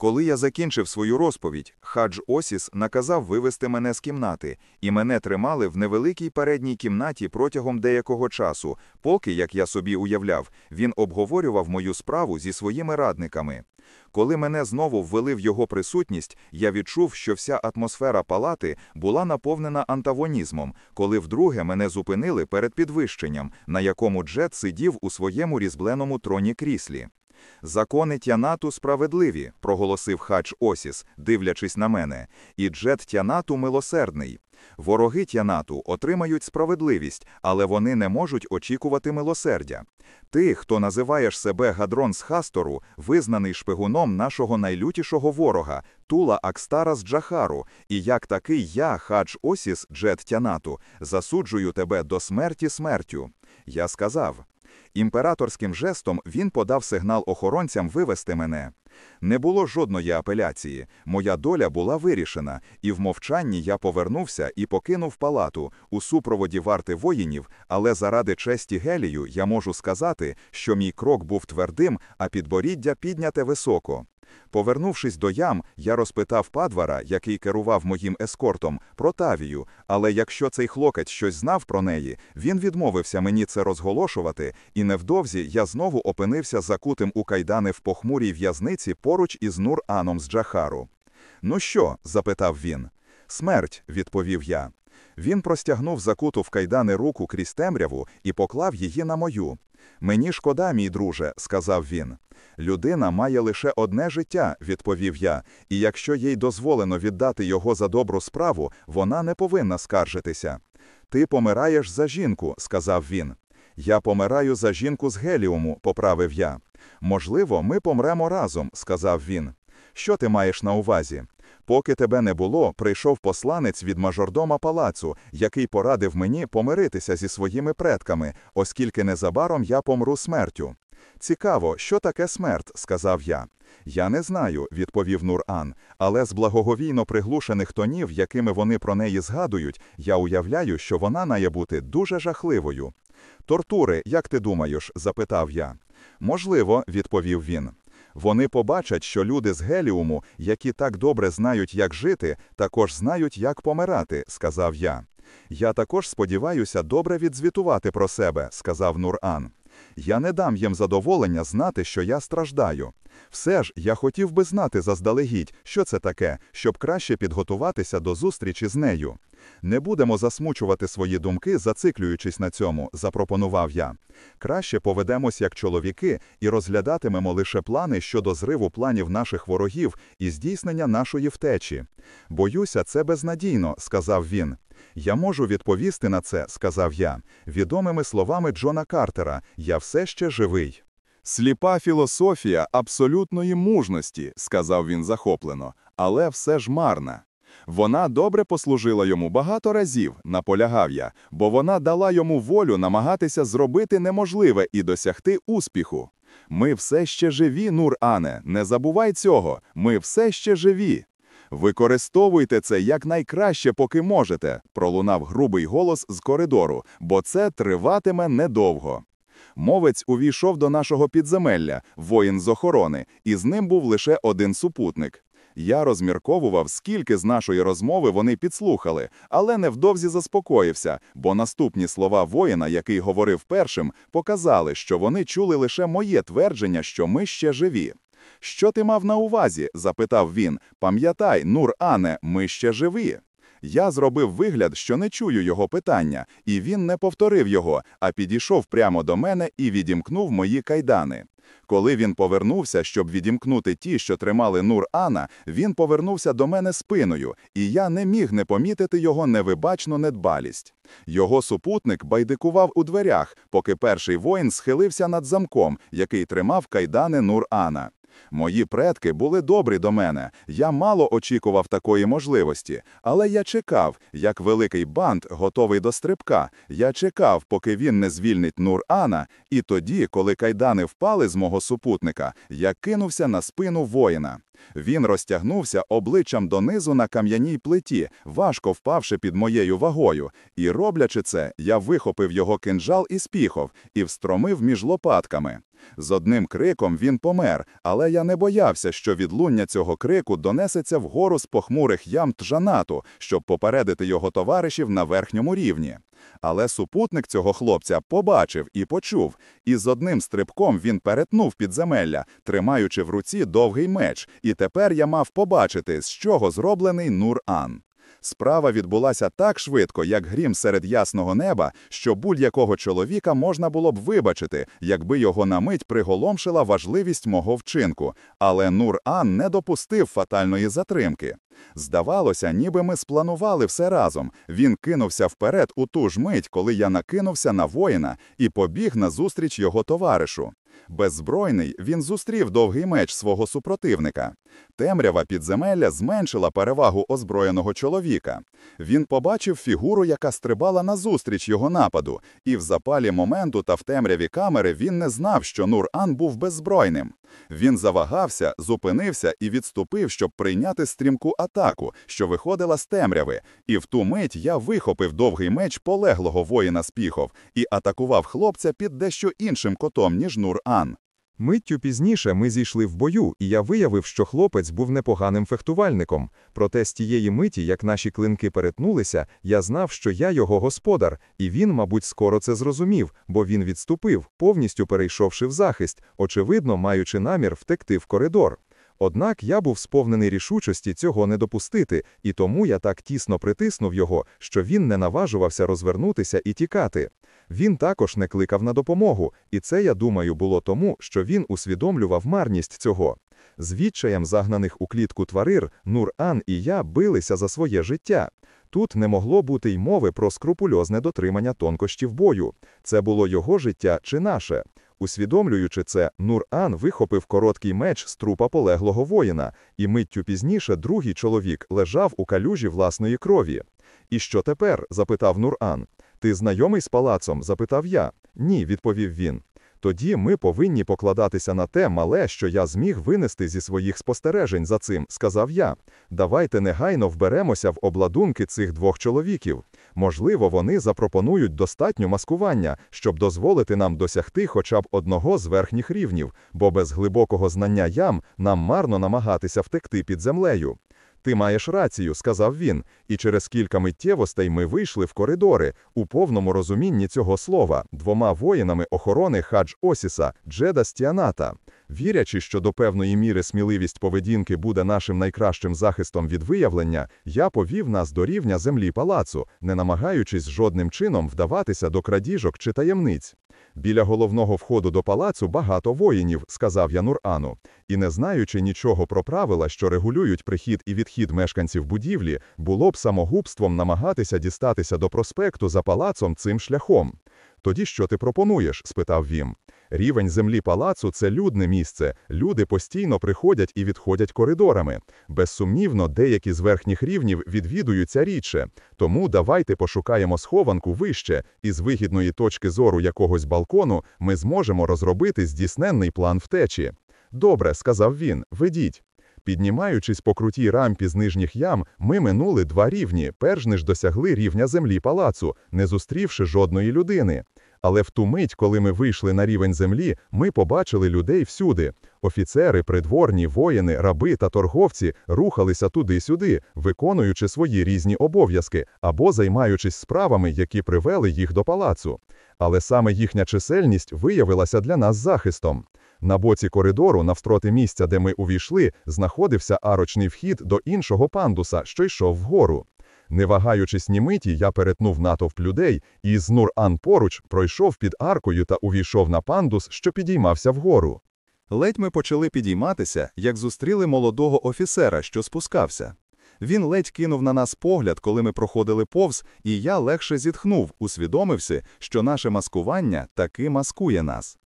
Коли я закінчив свою розповідь, хадж Осіс наказав вивести мене з кімнати, і мене тримали в невеликій передній кімнаті протягом деякого часу, поки, як я собі уявляв, він обговорював мою справу зі своїми радниками. Коли мене знову ввели в його присутність, я відчув, що вся атмосфера палати була наповнена антагонізмом, коли вдруге мене зупинили перед підвищенням, на якому Джет сидів у своєму різбленому троні кріслі. Закони Тянату справедливі, проголосив хач Осіс, дивлячись на мене, і джет Тянату милосердний. Вороги Тянату отримають справедливість, але вони не можуть очікувати милосердя. Ти, хто називаєш себе Гадрон з Хастору, визнаний шпигуном нашого найлютішого ворога, Тула Акстара з Джахару, і як такий я, хадж Осіс, джет Тянату, засуджую тебе до смерті смертю. Я сказав. Імператорським жестом він подав сигнал охоронцям вивести мене. Не було жодної апеляції, моя доля була вирішена, і в мовчанні я повернувся і покинув палату у супроводі варти воїнів, але заради честі Гелію я можу сказати, що мій крок був твердим, а підборіддя підняте високо. Повернувшись до ям, я розпитав падвара, який керував моїм ескортом, про Тавію, але якщо цей хлопець щось знав про неї, він відмовився мені це розголошувати, і невдовзі я знову опинився закутим у кайдани в похмурій в'язниці поруч із Нур-Аном з Джахару. Ну що? запитав він. Смерть, відповів я. Він простягнув закуту в кайдани руку крізь темряву і поклав її на мою. Мені шкода, мій друже, сказав він. Людина має лише одне життя, відповів я, і якщо їй дозволено віддати його за добру справу, вона не повинна скаржитися. Ти помираєш за жінку, сказав він. Я помираю за жінку з Геліуму, поправив я. Можливо, ми помремо разом, сказав він. Що ти маєш на увазі? Поки тебе не було, прийшов посланець від мажордома палацу, який порадив мені помиритися зі своїми предками, оскільки незабаром я помру смертю. Цікаво, що таке смерть, сказав я. Я не знаю, відповів Нур-Ан, але з благоговійно приглушених тонів, якими вони про неї згадують, я уявляю, що вона має бути дуже жахливою. Тортури, як ти думаєш? запитав я. Можливо, відповів він. Вони побачать, що люди з Геліуму, які так добре знають, як жити, також знають, як помирати, сказав я. Я також сподіваюся добре відзвітувати про себе, сказав Нур-Ан. Я не дам їм задоволення знати, що я страждаю. Все ж я хотів би знати заздалегідь, що це таке, щоб краще підготуватися до зустрічі з нею. Не будемо засмучувати свої думки, зациклюючись на цьому, запропонував я. Краще поведемось як чоловіки і розглядатимемо лише плани щодо зриву планів наших ворогів і здійснення нашої втечі. Боюся, це безнадійно, сказав він. Я можу відповісти на це, сказав я. Відомими словами Джона Картера, я все ще живий. Сліпа філософія абсолютної мужності, сказав він захоплено, але все ж марна. Вона добре послужила йому багато разів, наполягав я, бо вона дала йому волю намагатися зробити неможливе і досягти успіху. Ми все ще живі, Нур-Ане, не забувай цього, ми все ще живі. Використовуйте це якнайкраще, поки можете, пролунав грубий голос з коридору, бо це триватиме недовго. Мовець увійшов до нашого підземелля, воїн з охорони, і з ним був лише один супутник. Я розмірковував, скільки з нашої розмови вони підслухали, але невдовзі заспокоївся, бо наступні слова воїна, який говорив першим, показали, що вони чули лише моє твердження, що ми ще живі. Що ти мав на увазі? запитав він. Пам'ятай, Нур-Ане, ми ще живі. Я зробив вигляд, що не чую його питання, і він не повторив його, а підійшов прямо до мене і відімкнув мої кайдани. Коли він повернувся, щоб відімкнути ті, що тримали Нур-Ана, він повернувся до мене спиною, і я не міг не помітити його невибачну недбалість. Його супутник байдикував у дверях, поки перший воїн схилився над замком, який тримав кайдани Нур-Ана. Мої предки були добрі до мене. Я мало очікував такої можливості, але я чекав, як великий банд готовий до стрибка. Я чекав, поки він не звільнить Нур-Ана, і тоді, коли кайдани впали з мого супутника, я кинувся на спину воїна. Він розтягнувся обличчям донизу на кам'яній плиті, важко впавши під моєю вагою, і, роблячи це, я вихопив його кинджал із піхов і встромив між лопатками. З одним криком він помер, але я не боявся, що відлуння цього крику донесеться вгору з похмурих ям Тжанату, щоб попередити його товаришів на верхньому рівні. Але супутник цього хлопця побачив і почув, і з одним стрибком він перетнув підземелля, тримаючи в руці довгий меч, і тепер я мав побачити, з чого зроблений Нур-Ан. Справа відбулася так швидко, як грім серед ясного неба, що будь-якого чоловіка можна було б вибачити, якби його на мить приголомшила важливість мого вчинку. Але Нур-Ан не допустив фатальної затримки. Здавалося, ніби ми спланували все разом. Він кинувся вперед у ту ж мить, коли я накинувся на воїна і побіг назустріч його товаришу. Беззбройний, він зустрів довгий меч свого супротивника. Темрява підземелля зменшила перевагу озброєного чоловіка. Він побачив фігуру, яка стрибала назустріч його нападу, і в запалі моменту та в темряві камери він не знав, що Нур-Ан був беззбройним. Він завагався, зупинився і відступив, щоб прийняти стрімку атаку, що виходила з темряви. І в ту мить я вихопив довгий меч полеглого воїна з піхов і атакував хлопця під дещо іншим котом, ніж Нур-Ан. Миттю пізніше ми зійшли в бою, і я виявив, що хлопець був непоганим фехтувальником. Проте з тієї миті, як наші клинки перетнулися, я знав, що я його господар, і він, мабуть, скоро це зрозумів, бо він відступив, повністю перейшовши в захист, очевидно, маючи намір втекти в коридор. Однак я був сповнений рішучості цього не допустити, і тому я так тісно притиснув його, що він не наважувався розвернутися і тікати. Він також не кликав на допомогу, і це, я думаю, було тому, що він усвідомлював марність цього. З відчаєм загнаних у клітку тварир, Нур-Ан і я билися за своє життя. Тут не могло бути й мови про скрупульозне дотримання тонкощів бою. Це було його життя чи наше. Усвідомлюючи це, Нур-Ан вихопив короткий меч з трупа полеглого воїна, і миттю пізніше другий чоловік лежав у калюжі власної крові. І що тепер? запитав Нур-Ан. Ти знайомий з палацом? запитав я. Ні, відповів він. Тоді ми повинні покладатися на те мале, що я зміг винести зі своїх спостережень за цим, сказав я. Давайте негайно вберемося в обладунки цих двох чоловіків. Можливо, вони запропонують достатньо маскування, щоб дозволити нам досягти хоча б одного з верхніх рівнів, бо без глибокого знання ям нам марно намагатися втекти під землею. Ти маєш рацію, сказав він, і через кілька миттєвостей ми вийшли в коридори у повному розумінні цього слова двома воїнами охорони хадж Осіса, Джеда Стіаната. Вірячи, що до певної міри сміливість поведінки буде нашим найкращим захистом від виявлення, я повів нас до рівня землі палацу, не намагаючись жодним чином вдаватися до крадіжок чи таємниць. Біля головного входу до палацу багато воїнів, сказав я Нур-Ану, і не знаючи нічого про правила, що регулюють прихід і відхід мешканців будівлі, було б самогубством намагатися дістатися до проспекту за палацом цим шляхом. Тоді що ти пропонуєш? спитав він. Рівень землі палацу це людне місце. Люди постійно приходять і відходять коридорами. Безсумнівно, деякі з верхніх рівнів відвідуються рідше. Тому давайте пошукаємо схованку вище, і з вигідної точки зору якогось балкону ми зможемо розробити здійсненний план втечі. Добре, сказав він, ведіть. Піднімаючись по крутій рампі з нижніх ям, ми минули два рівні, перш ніж досягли рівня землі палацу, не зустрівши жодної людини. Але в ту мить, коли ми вийшли на рівень землі, ми побачили людей всюди. Офіцери, придворні, воїни, раби та торговці рухалися туди-сюди, виконуючи свої різні обов'язки або займаючись справами, які привели їх до палацу. Але саме їхня чисельність виявилася для нас захистом. На боці коридору, навстрoti місця, де ми увійшли, знаходився арочний вхід до іншого пандуса, що йшов вгору. Не вагаючись ні миті, я перетнув натовп людей і з Нур-Ан поруч пройшов під аркою та увійшов на пандус, що підіймався вгору. Ледь ми почали підійматися, як зустріли молодого офіцера, що спускався. Він ледь кинув на нас погляд, коли ми проходили повз, і я легше зітхнув, усвідомивши, що наше маскування таки маскує нас.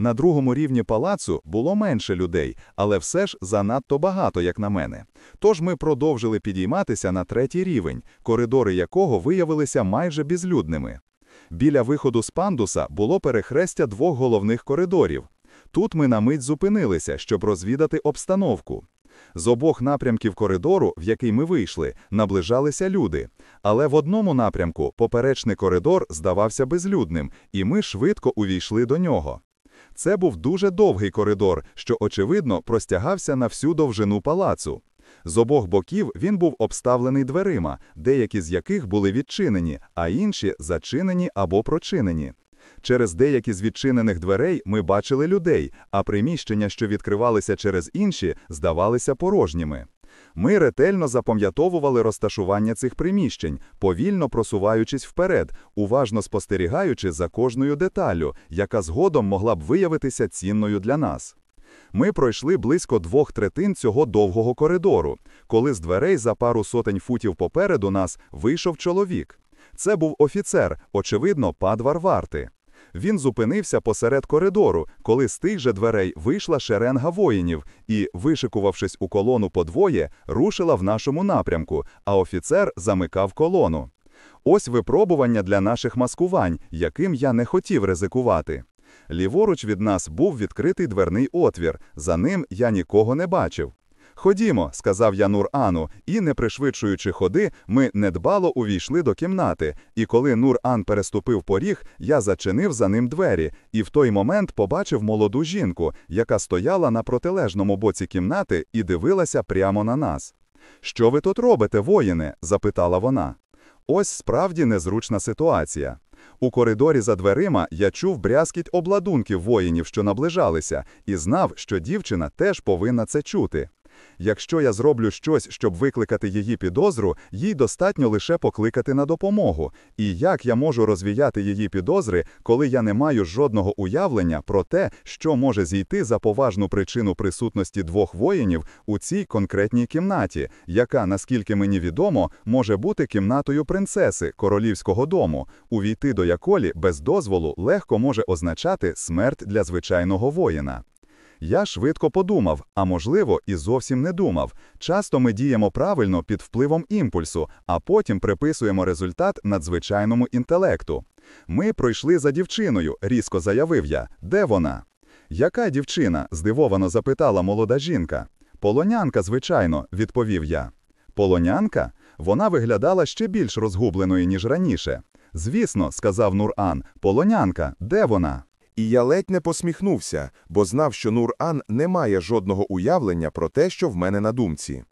На другому рівні палацу було менше людей, але все ж занадто багато, як на мене. Тож ми продовжили підійматися на третій рівень, коридори якого виявилися майже безлюдними. Біля виходу з пандуса було перехрестя двох головних коридорів. Тут ми на мить зупинилися, щоб розвідати обстановку. З обох напрямків коридору, в який ми вийшли, наближалися люди. Але в одному напрямку поперечний коридор здавався безлюдним, і ми швидко увійшли до нього. Це був дуже довгий коридор, що, очевидно, простягався на всю довжину палацу. З обох боків він був обставлений дверима, деякі з яких були відчинені, а інші зачинені або прочинені. Через деякі з відчинених дверей ми бачили людей, а приміщення, що відкривалися через інші, здавалися порожніми. Ми ретельно запам'ятовували розташування цих приміщень, повільно просуваючись вперед, уважно спостерігаючи за кожною деталлю, яка згодом могла б виявитися цінною для нас. Ми пройшли близько двох третин цього довгого коридору, коли з дверей за пару сотень футів попереду нас вийшов чоловік. Це був офіцер, очевидно, падвар варти. Він зупинився посеред коридору, коли з тих же дверей вийшла шеренга воїнів і, вишикувавшись у колону подвоє, рушила в нашому напрямку, а офіцер замикав колону. Ось випробування для наших маскувань, яким я не хотів ризикувати. Ліворуч від нас був відкритий дверний отвір, за ним я нікого не бачив. Ходімо, сказав я Нур-Ану, і, не пришвидшуючи ходи, ми недбало увійшли до кімнати, і коли Нур-Ан переступив поріг, я зачинив за ним двері, і в той момент побачив молоду жінку, яка стояла на протилежному боці кімнати і дивилася прямо на нас. Що ви тут робите, воїне? запитала вона. Ось справді незручна ситуація. У коридорі за дверима я чув брязкіт обладунків воїнів, що наближалися, і знав, що дівчина теж повинна це чути. Якщо я зроблю щось, щоб викликати її підозру, їй достатньо лише покликати на допомогу. І як я можу розвіяти її підозри, коли я не маю жодного уявлення про те, що може зійти за поважну причину присутності двох воїнів у цій конкретній кімнаті, яка, наскільки мені відомо, може бути кімнатою принцеси королівського дому, увійти до якої без дозволу легко може означати смерть для звичайного воїна. Я швидко подумав, а можливо, і зовсім не думав. Часто ми діємо правильно під впливом імпульсу, а потім приписуємо результат надзвичайному інтелекту. Ми пройшли за дівчиною, різко заявив я. Де вона? Яка дівчина? здивовано запитала молода жінка. Полонянка, звичайно, відповів я. Полонянка? Вона виглядала ще більш розгубленою, ніж раніше. Звісно, сказав Нур-Ан, полонянка, де вона? І я ледь не посміхнувся, бо знав, що Нур-Ан не має жодного уявлення про те, що в мене на думці.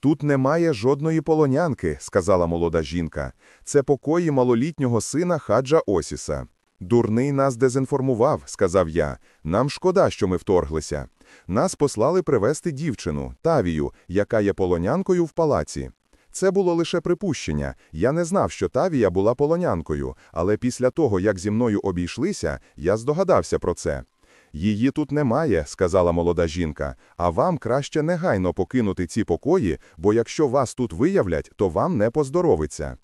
Тут немає жодної полонянки, сказала молода жінка. Це покої малолітнього сина Хаджа Осіса. Дурний нас дезінформував, сказав я. Нам шкода, що ми вторглися. Нас послали привезти дівчину, Тавію, яка є полонянкою в палаці. Це було лише припущення. Я не знав, що Тавія була полонянкою, але після того, як зі мною обійшлися, я здогадався про це. Її тут немає, сказала молода жінка, а вам краще негайно покинути ці покої, бо якщо вас тут виявлять, то вам не поздоровиться.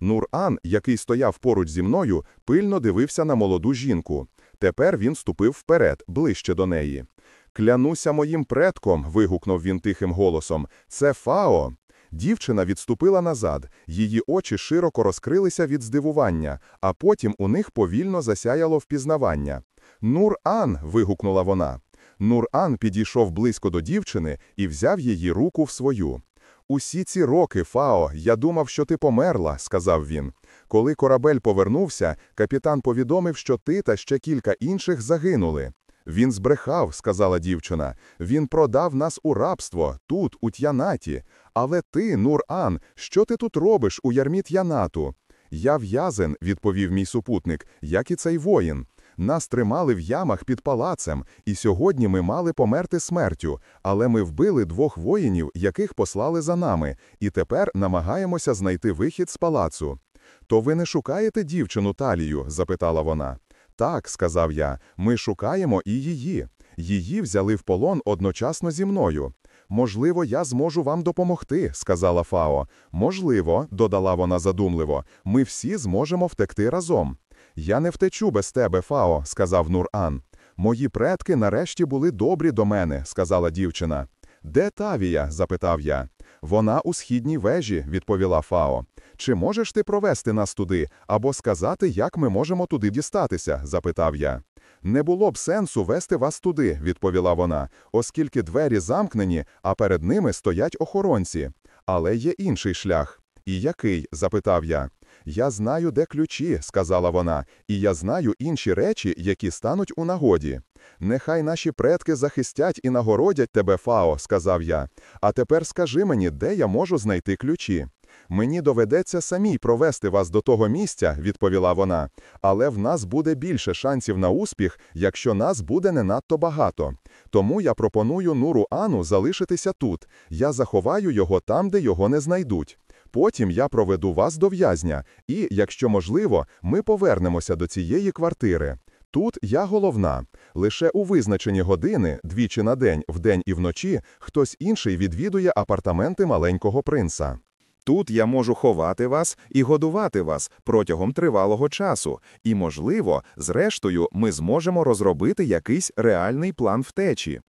Нур-Ан, який стояв поруч зі мною, пильно дивився на молоду жінку. Тепер він ступив вперед, ближче до неї. Клянуся моїм предком, вигукнув він тихим голосом. Це Фао. Дівчина відступила назад, її очі широко розкрилися від здивування, а потім у них повільно засяяло впізнавання. Нур-Ан. вигукнула вона. Нур-Ан підійшов близько до дівчини і взяв її руку в свою. Усі ці роки, Фао, я думав, що ти померла, сказав він. Коли корабель повернувся, капітан повідомив, що ти та ще кілька інших загинули. Він збрехав, сказала дівчина. Він продав нас у рабство, тут, у Т'янаті. Але ти, Нур-Ан, що ти тут робиш у ярмі Т'янату? Я в'язен, відповів мій супутник, як і цей воїн. Нас тримали в ямах під палацем, і сьогодні ми мали померти смертю, але ми вбили двох воїнів, яких послали за нами, і тепер намагаємося знайти вихід з палацу. То ви не шукаєте дівчину Талію? запитала вона. Так, сказав я, ми шукаємо і її. Її взяли в полон одночасно зі мною. Можливо, я зможу вам допомогти, сказала Фао. Можливо, додала вона задумливо, ми всі зможемо втекти разом. Я не втечу без тебе, Фао, сказав Нур-Ан. Мої предки нарешті були добрі до мене, сказала дівчина. Де Тавія? запитав я. Вона у східній вежі, відповіла Фао. Чи можеш ти провести нас туди або сказати, як ми можемо туди дістатися? запитав я. Не було б сенсу вести вас туди, відповіла вона, оскільки двері замкнені, а перед ними стоять охоронці. Але є інший шлях. І який? запитав я. Я знаю, де ключі, сказала вона, і я знаю інші речі, які стануть у нагоді. Нехай наші предки захистять і нагородять тебе, Фао, сказав я. А тепер скажи мені, де я можу знайти ключі. Мені доведеться самій провести вас до того місця, відповіла вона, але в нас буде більше шансів на успіх, якщо нас буде не надто багато. Тому я пропоную Нуру Ану залишитися тут. Я заховаю його там, де його не знайдуть. Потім я проведу вас до в'язня, і, якщо можливо, ми повернемося до цієї квартири. Тут я головна. Лише у визначені години, двічі на день, вдень і вночі, хтось інший відвідує апартаменти маленького принца. Тут я можу ховати вас і годувати вас протягом тривалого часу, і, можливо, зрештою, ми зможемо розробити якийсь реальний план втечі.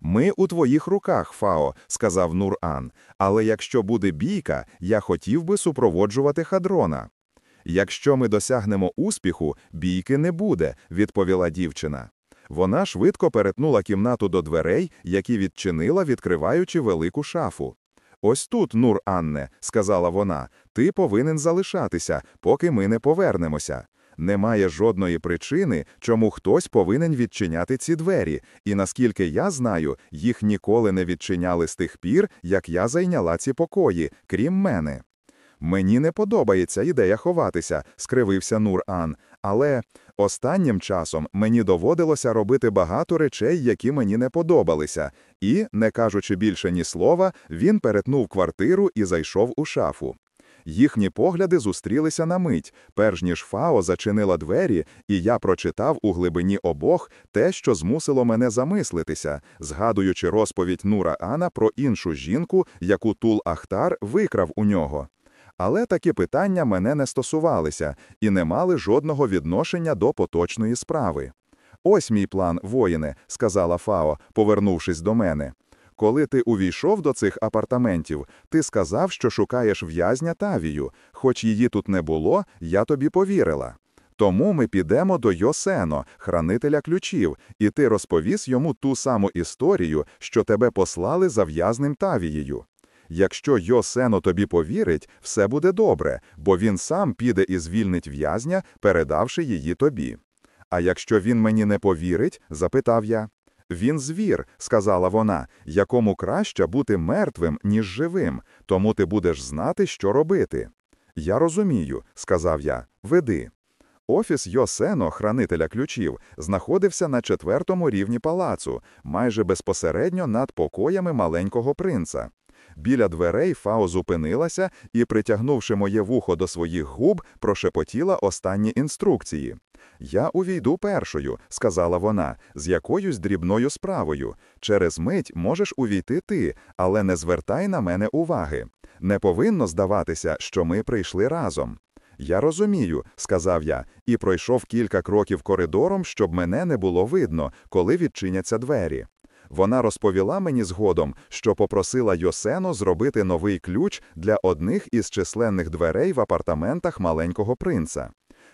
Ми у твоїх руках, Фао, сказав Нур-Ан, але якщо буде бійка, я хотів би супроводжувати хадрона. Якщо ми досягнемо успіху, бійки не буде, відповіла дівчина. Вона швидко перетнула кімнату до дверей, які відчинила, відкриваючи велику шафу. Ось тут, Нур Анне, сказала вона, ти повинен залишатися, поки ми не повернемося. Немає жодної причини, чому хтось повинен відчиняти ці двері, і наскільки я знаю, їх ніколи не відчиняли з тих пір, як я зайняла ці покої, крім мене. Мені не подобається ідея ховатися, скривився Нур-Ан, але останнім часом мені доводилося робити багато речей, які мені не подобалися, і, не кажучи більше ні слова, він перетнув квартиру і зайшов у шафу. Їхні погляди зустрілися на мить, перш ніж Фао зачинила двері, і я прочитав у глибині обох те, що змусило мене замислитися, згадуючи розповідь Нура Ана про іншу жінку, яку Тул Ахтар викрав у нього. Але такі питання мене не стосувалися і не мали жодного відношення до поточної справи. Ось мій план, воїне, сказала Фао, повернувшись до мене. Коли ти увійшов до цих апартаментів, ти сказав, що шукаєш в'язня Тавію, хоч її тут не було, я тобі повірила. Тому ми підемо до Йосено, хранителя ключів, і ти розповіс йому ту саму історію, що тебе послали за в'язним Тавією. Якщо Йосено тобі повірить, все буде добре, бо він сам піде і звільнить в'язня, передавши її тобі. А якщо він мені не повірить, запитав я. Він звір, сказала вона, якому краще бути мертвим, ніж живим, тому ти будеш знати, що робити. Я розумію, сказав я, веди. Офіс Йосено, хранителя ключів, знаходився на четвертому рівні палацу, майже безпосередньо над покоями маленького принца. Біля дверей Фао зупинилася і, притягнувши моє вухо до своїх губ, прошепотіла останні інструкції. Я увійду першою, сказала вона, з якоюсь дрібною справою. Через мить можеш увійти ти, але не звертай на мене уваги. Не повинно здаватися, що ми прийшли разом. Я розумію, сказав я, і пройшов кілька кроків коридором, щоб мене не було видно, коли відчиняться двері. Вона розповіла мені згодом, що попросила Йосено зробити новий ключ для одних із численних дверей в апартаментах маленького принца.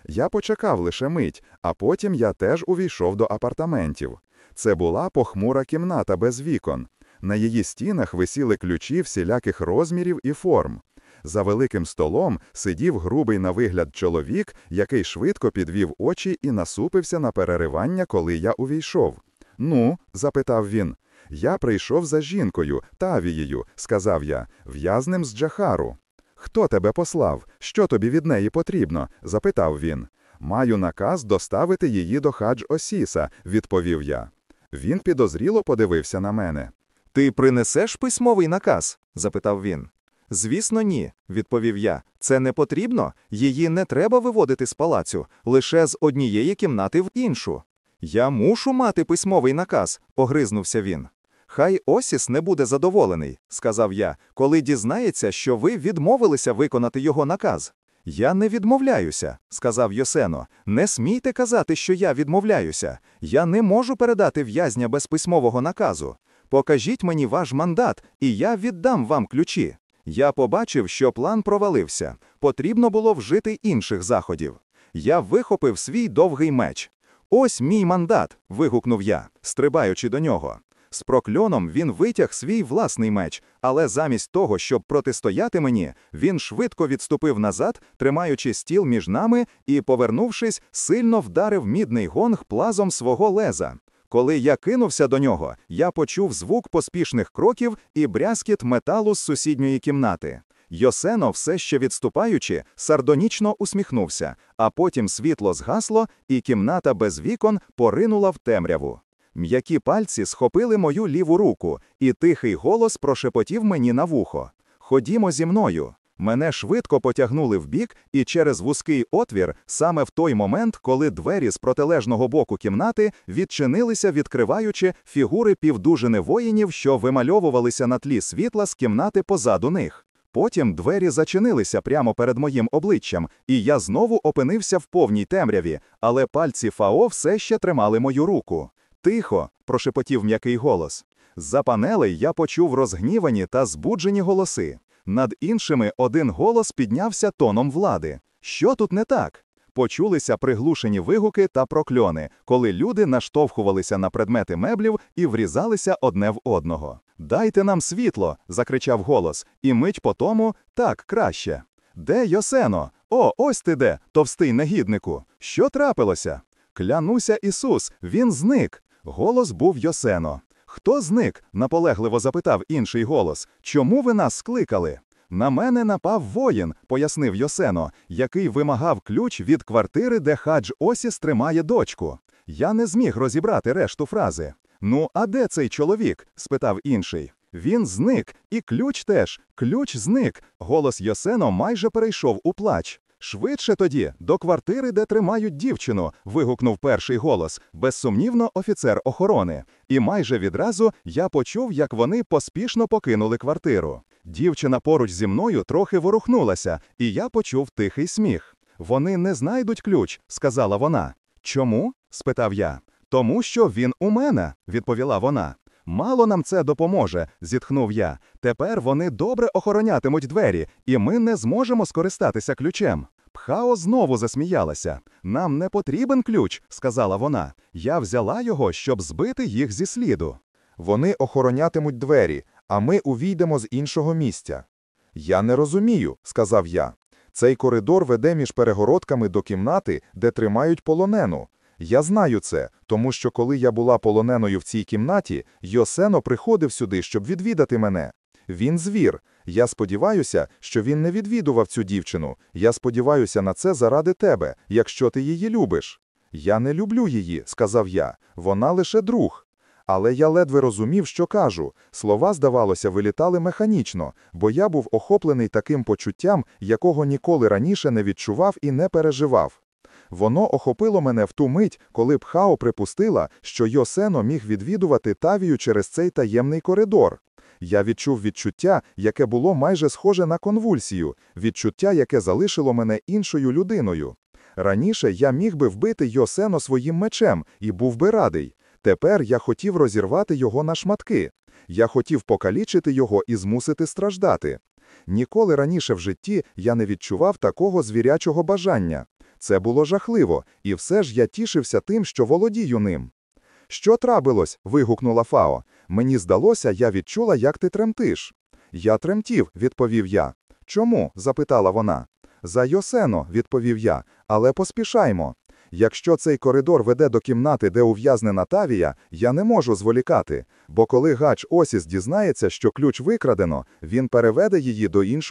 Я почекав лише мить, а потім я теж увійшов до апартаментів. Це була похмура кімната без вікон. На її стінах висіли ключі всіляких розмірів і форм. За великим столом сидів грубий на вигляд чоловік, який швидко підвів очі і насупився на переривання, коли я увійшов. Ну, запитав він. Я прийшов за жінкою, Тавією, сказав я, в'язнем з Джахару. Хто тебе послав? Що тобі від неї потрібно? запитав він. Маю наказ доставити її до хадж Осіса, відповів я. Він підозріло подивився на мене. Ти принесеш письмовий наказ? запитав він. Звісно, ні, відповів я. Це не потрібно. Її не треба виводити з палацю, лише з однієї кімнати в іншу. Я мушу мати письмовий наказ, погризнувся він. Хай Осіс не буде задоволений, сказав я, коли дізнається, що ви відмовилися виконати його наказ. Я не відмовляюся, сказав Йосено. Не смійте казати, що я відмовляюся. Я не можу передати в'язня без письмового наказу. Покажіть мені ваш мандат, і я віддам вам ключі. Я побачив, що план провалився. Потрібно було вжити інших заходів. Я вихопив свій довгий меч. Ось мій мандат. вигукнув я, стрибаючи до нього. З прокльоном він витяг свій власний меч, але замість того, щоб протистояти мені, він швидко відступив назад, тримаючи стіл між нами і, повернувшись, сильно вдарив мідний гонг плазом свого леза. Коли я кинувся до нього, я почув звук поспішних кроків і брязкіт металу з сусідньої кімнати. Йосено, все ще відступаючи, сардонічно усміхнувся, а потім світло згасло, і кімната без вікон поринула в темряву. М'які пальці схопили мою ліву руку, і тихий голос прошепотів мені на вухо. Ходімо зі мною. Мене швидко потягнули вбік, і через вузький отвір, саме в той момент, коли двері з протилежного боку кімнати відчинилися, відкриваючи фігури півдужини воїнів, що вимальовувалися на тлі світла з кімнати позаду них. Потім двері зачинилися прямо перед моїм обличчям, і я знову опинився в повній темряві, але пальці Фао все ще тримали мою руку. Тихо, прошепотів м'який голос. За панелей я почув розгнівані та збуджені голоси. Над іншими один голос піднявся тоном влади. Що тут не так? Почулися приглушені вигуки та прокльони, коли люди наштовхувалися на предмети меблів і врізалися одне в одного. Дайте нам світло, закричав голос, і мить по тому так краще. Де Йосено? О, ось ти де, товстий негіднику. Що трапилося? Клянуся Ісус, він зник. Голос був Йосено. Хто зник? наполегливо запитав інший голос. Чому ви нас скликали? На мене напав воїн, пояснив Йосено, який вимагав ключ від квартири, де хадж Осіс тримає дочку. Я не зміг розібрати решту фрази. Ну, а де цей чоловік? спитав інший. Він зник, і ключ теж. Ключ зник. Голос Йосено майже перейшов у плач. Швидше тоді, до квартири, де тримають дівчину, вигукнув перший голос, безсумнівно офіцер охорони. І майже відразу я почув, як вони поспішно покинули квартиру. Дівчина поруч зі мною трохи ворухнулася, і я почув тихий сміх. Вони не знайдуть ключ, сказала вона. Чому? спитав я. Тому що він у мене, відповіла вона. Мало нам це допоможе, зітхнув я. Тепер вони добре охоронятимуть двері, і ми не зможемо скористатися ключем. Пхао знову засміялася. Нам не потрібен ключ, сказала вона. Я взяла його, щоб збити їх зі сліду. Вони охоронятимуть двері, а ми увійдемо з іншого місця. Я не розумію, сказав я. Цей коридор веде між перегородками до кімнати, де тримають полонену. Я знаю це, тому що коли я була полоненою в цій кімнаті, Йосено приходив сюди, щоб відвідати мене. Він звір. Я сподіваюся, що він не відвідував цю дівчину. Я сподіваюся на це заради тебе, якщо ти її любиш. Я не люблю її, сказав я. Вона лише друг. Але я ледве розумів, що кажу. Слова, здавалося, вилітали механічно, бо я був охоплений таким почуттям, якого ніколи раніше не відчував і не переживав. Воно охопило мене в ту мить, коли Пхао припустила, що Йосено міг відвідувати Тавію через цей таємний коридор. Я відчув відчуття, яке було майже схоже на конвульсію, відчуття, яке залишило мене іншою людиною. Раніше я міг би вбити Йосено своїм мечем і був би радий. Тепер я хотів розірвати його на шматки. Я хотів покалічити його і змусити страждати. Ніколи раніше в житті я не відчував такого звірячого бажання. Це було жахливо, і все ж я тішився тим, що володію ним. Що трапилось? вигукнула Фао. Мені здалося, я відчула, як ти тремтиш. Я тремтів, відповів я. Чому? запитала вона. За Йосено, відповів я, але поспішаймо. Якщо цей коридор веде до кімнати, де ув'язнена Тавія, я не можу зволікати, бо коли гач Осіс дізнається, що ключ викрадено, він переведе її до іншої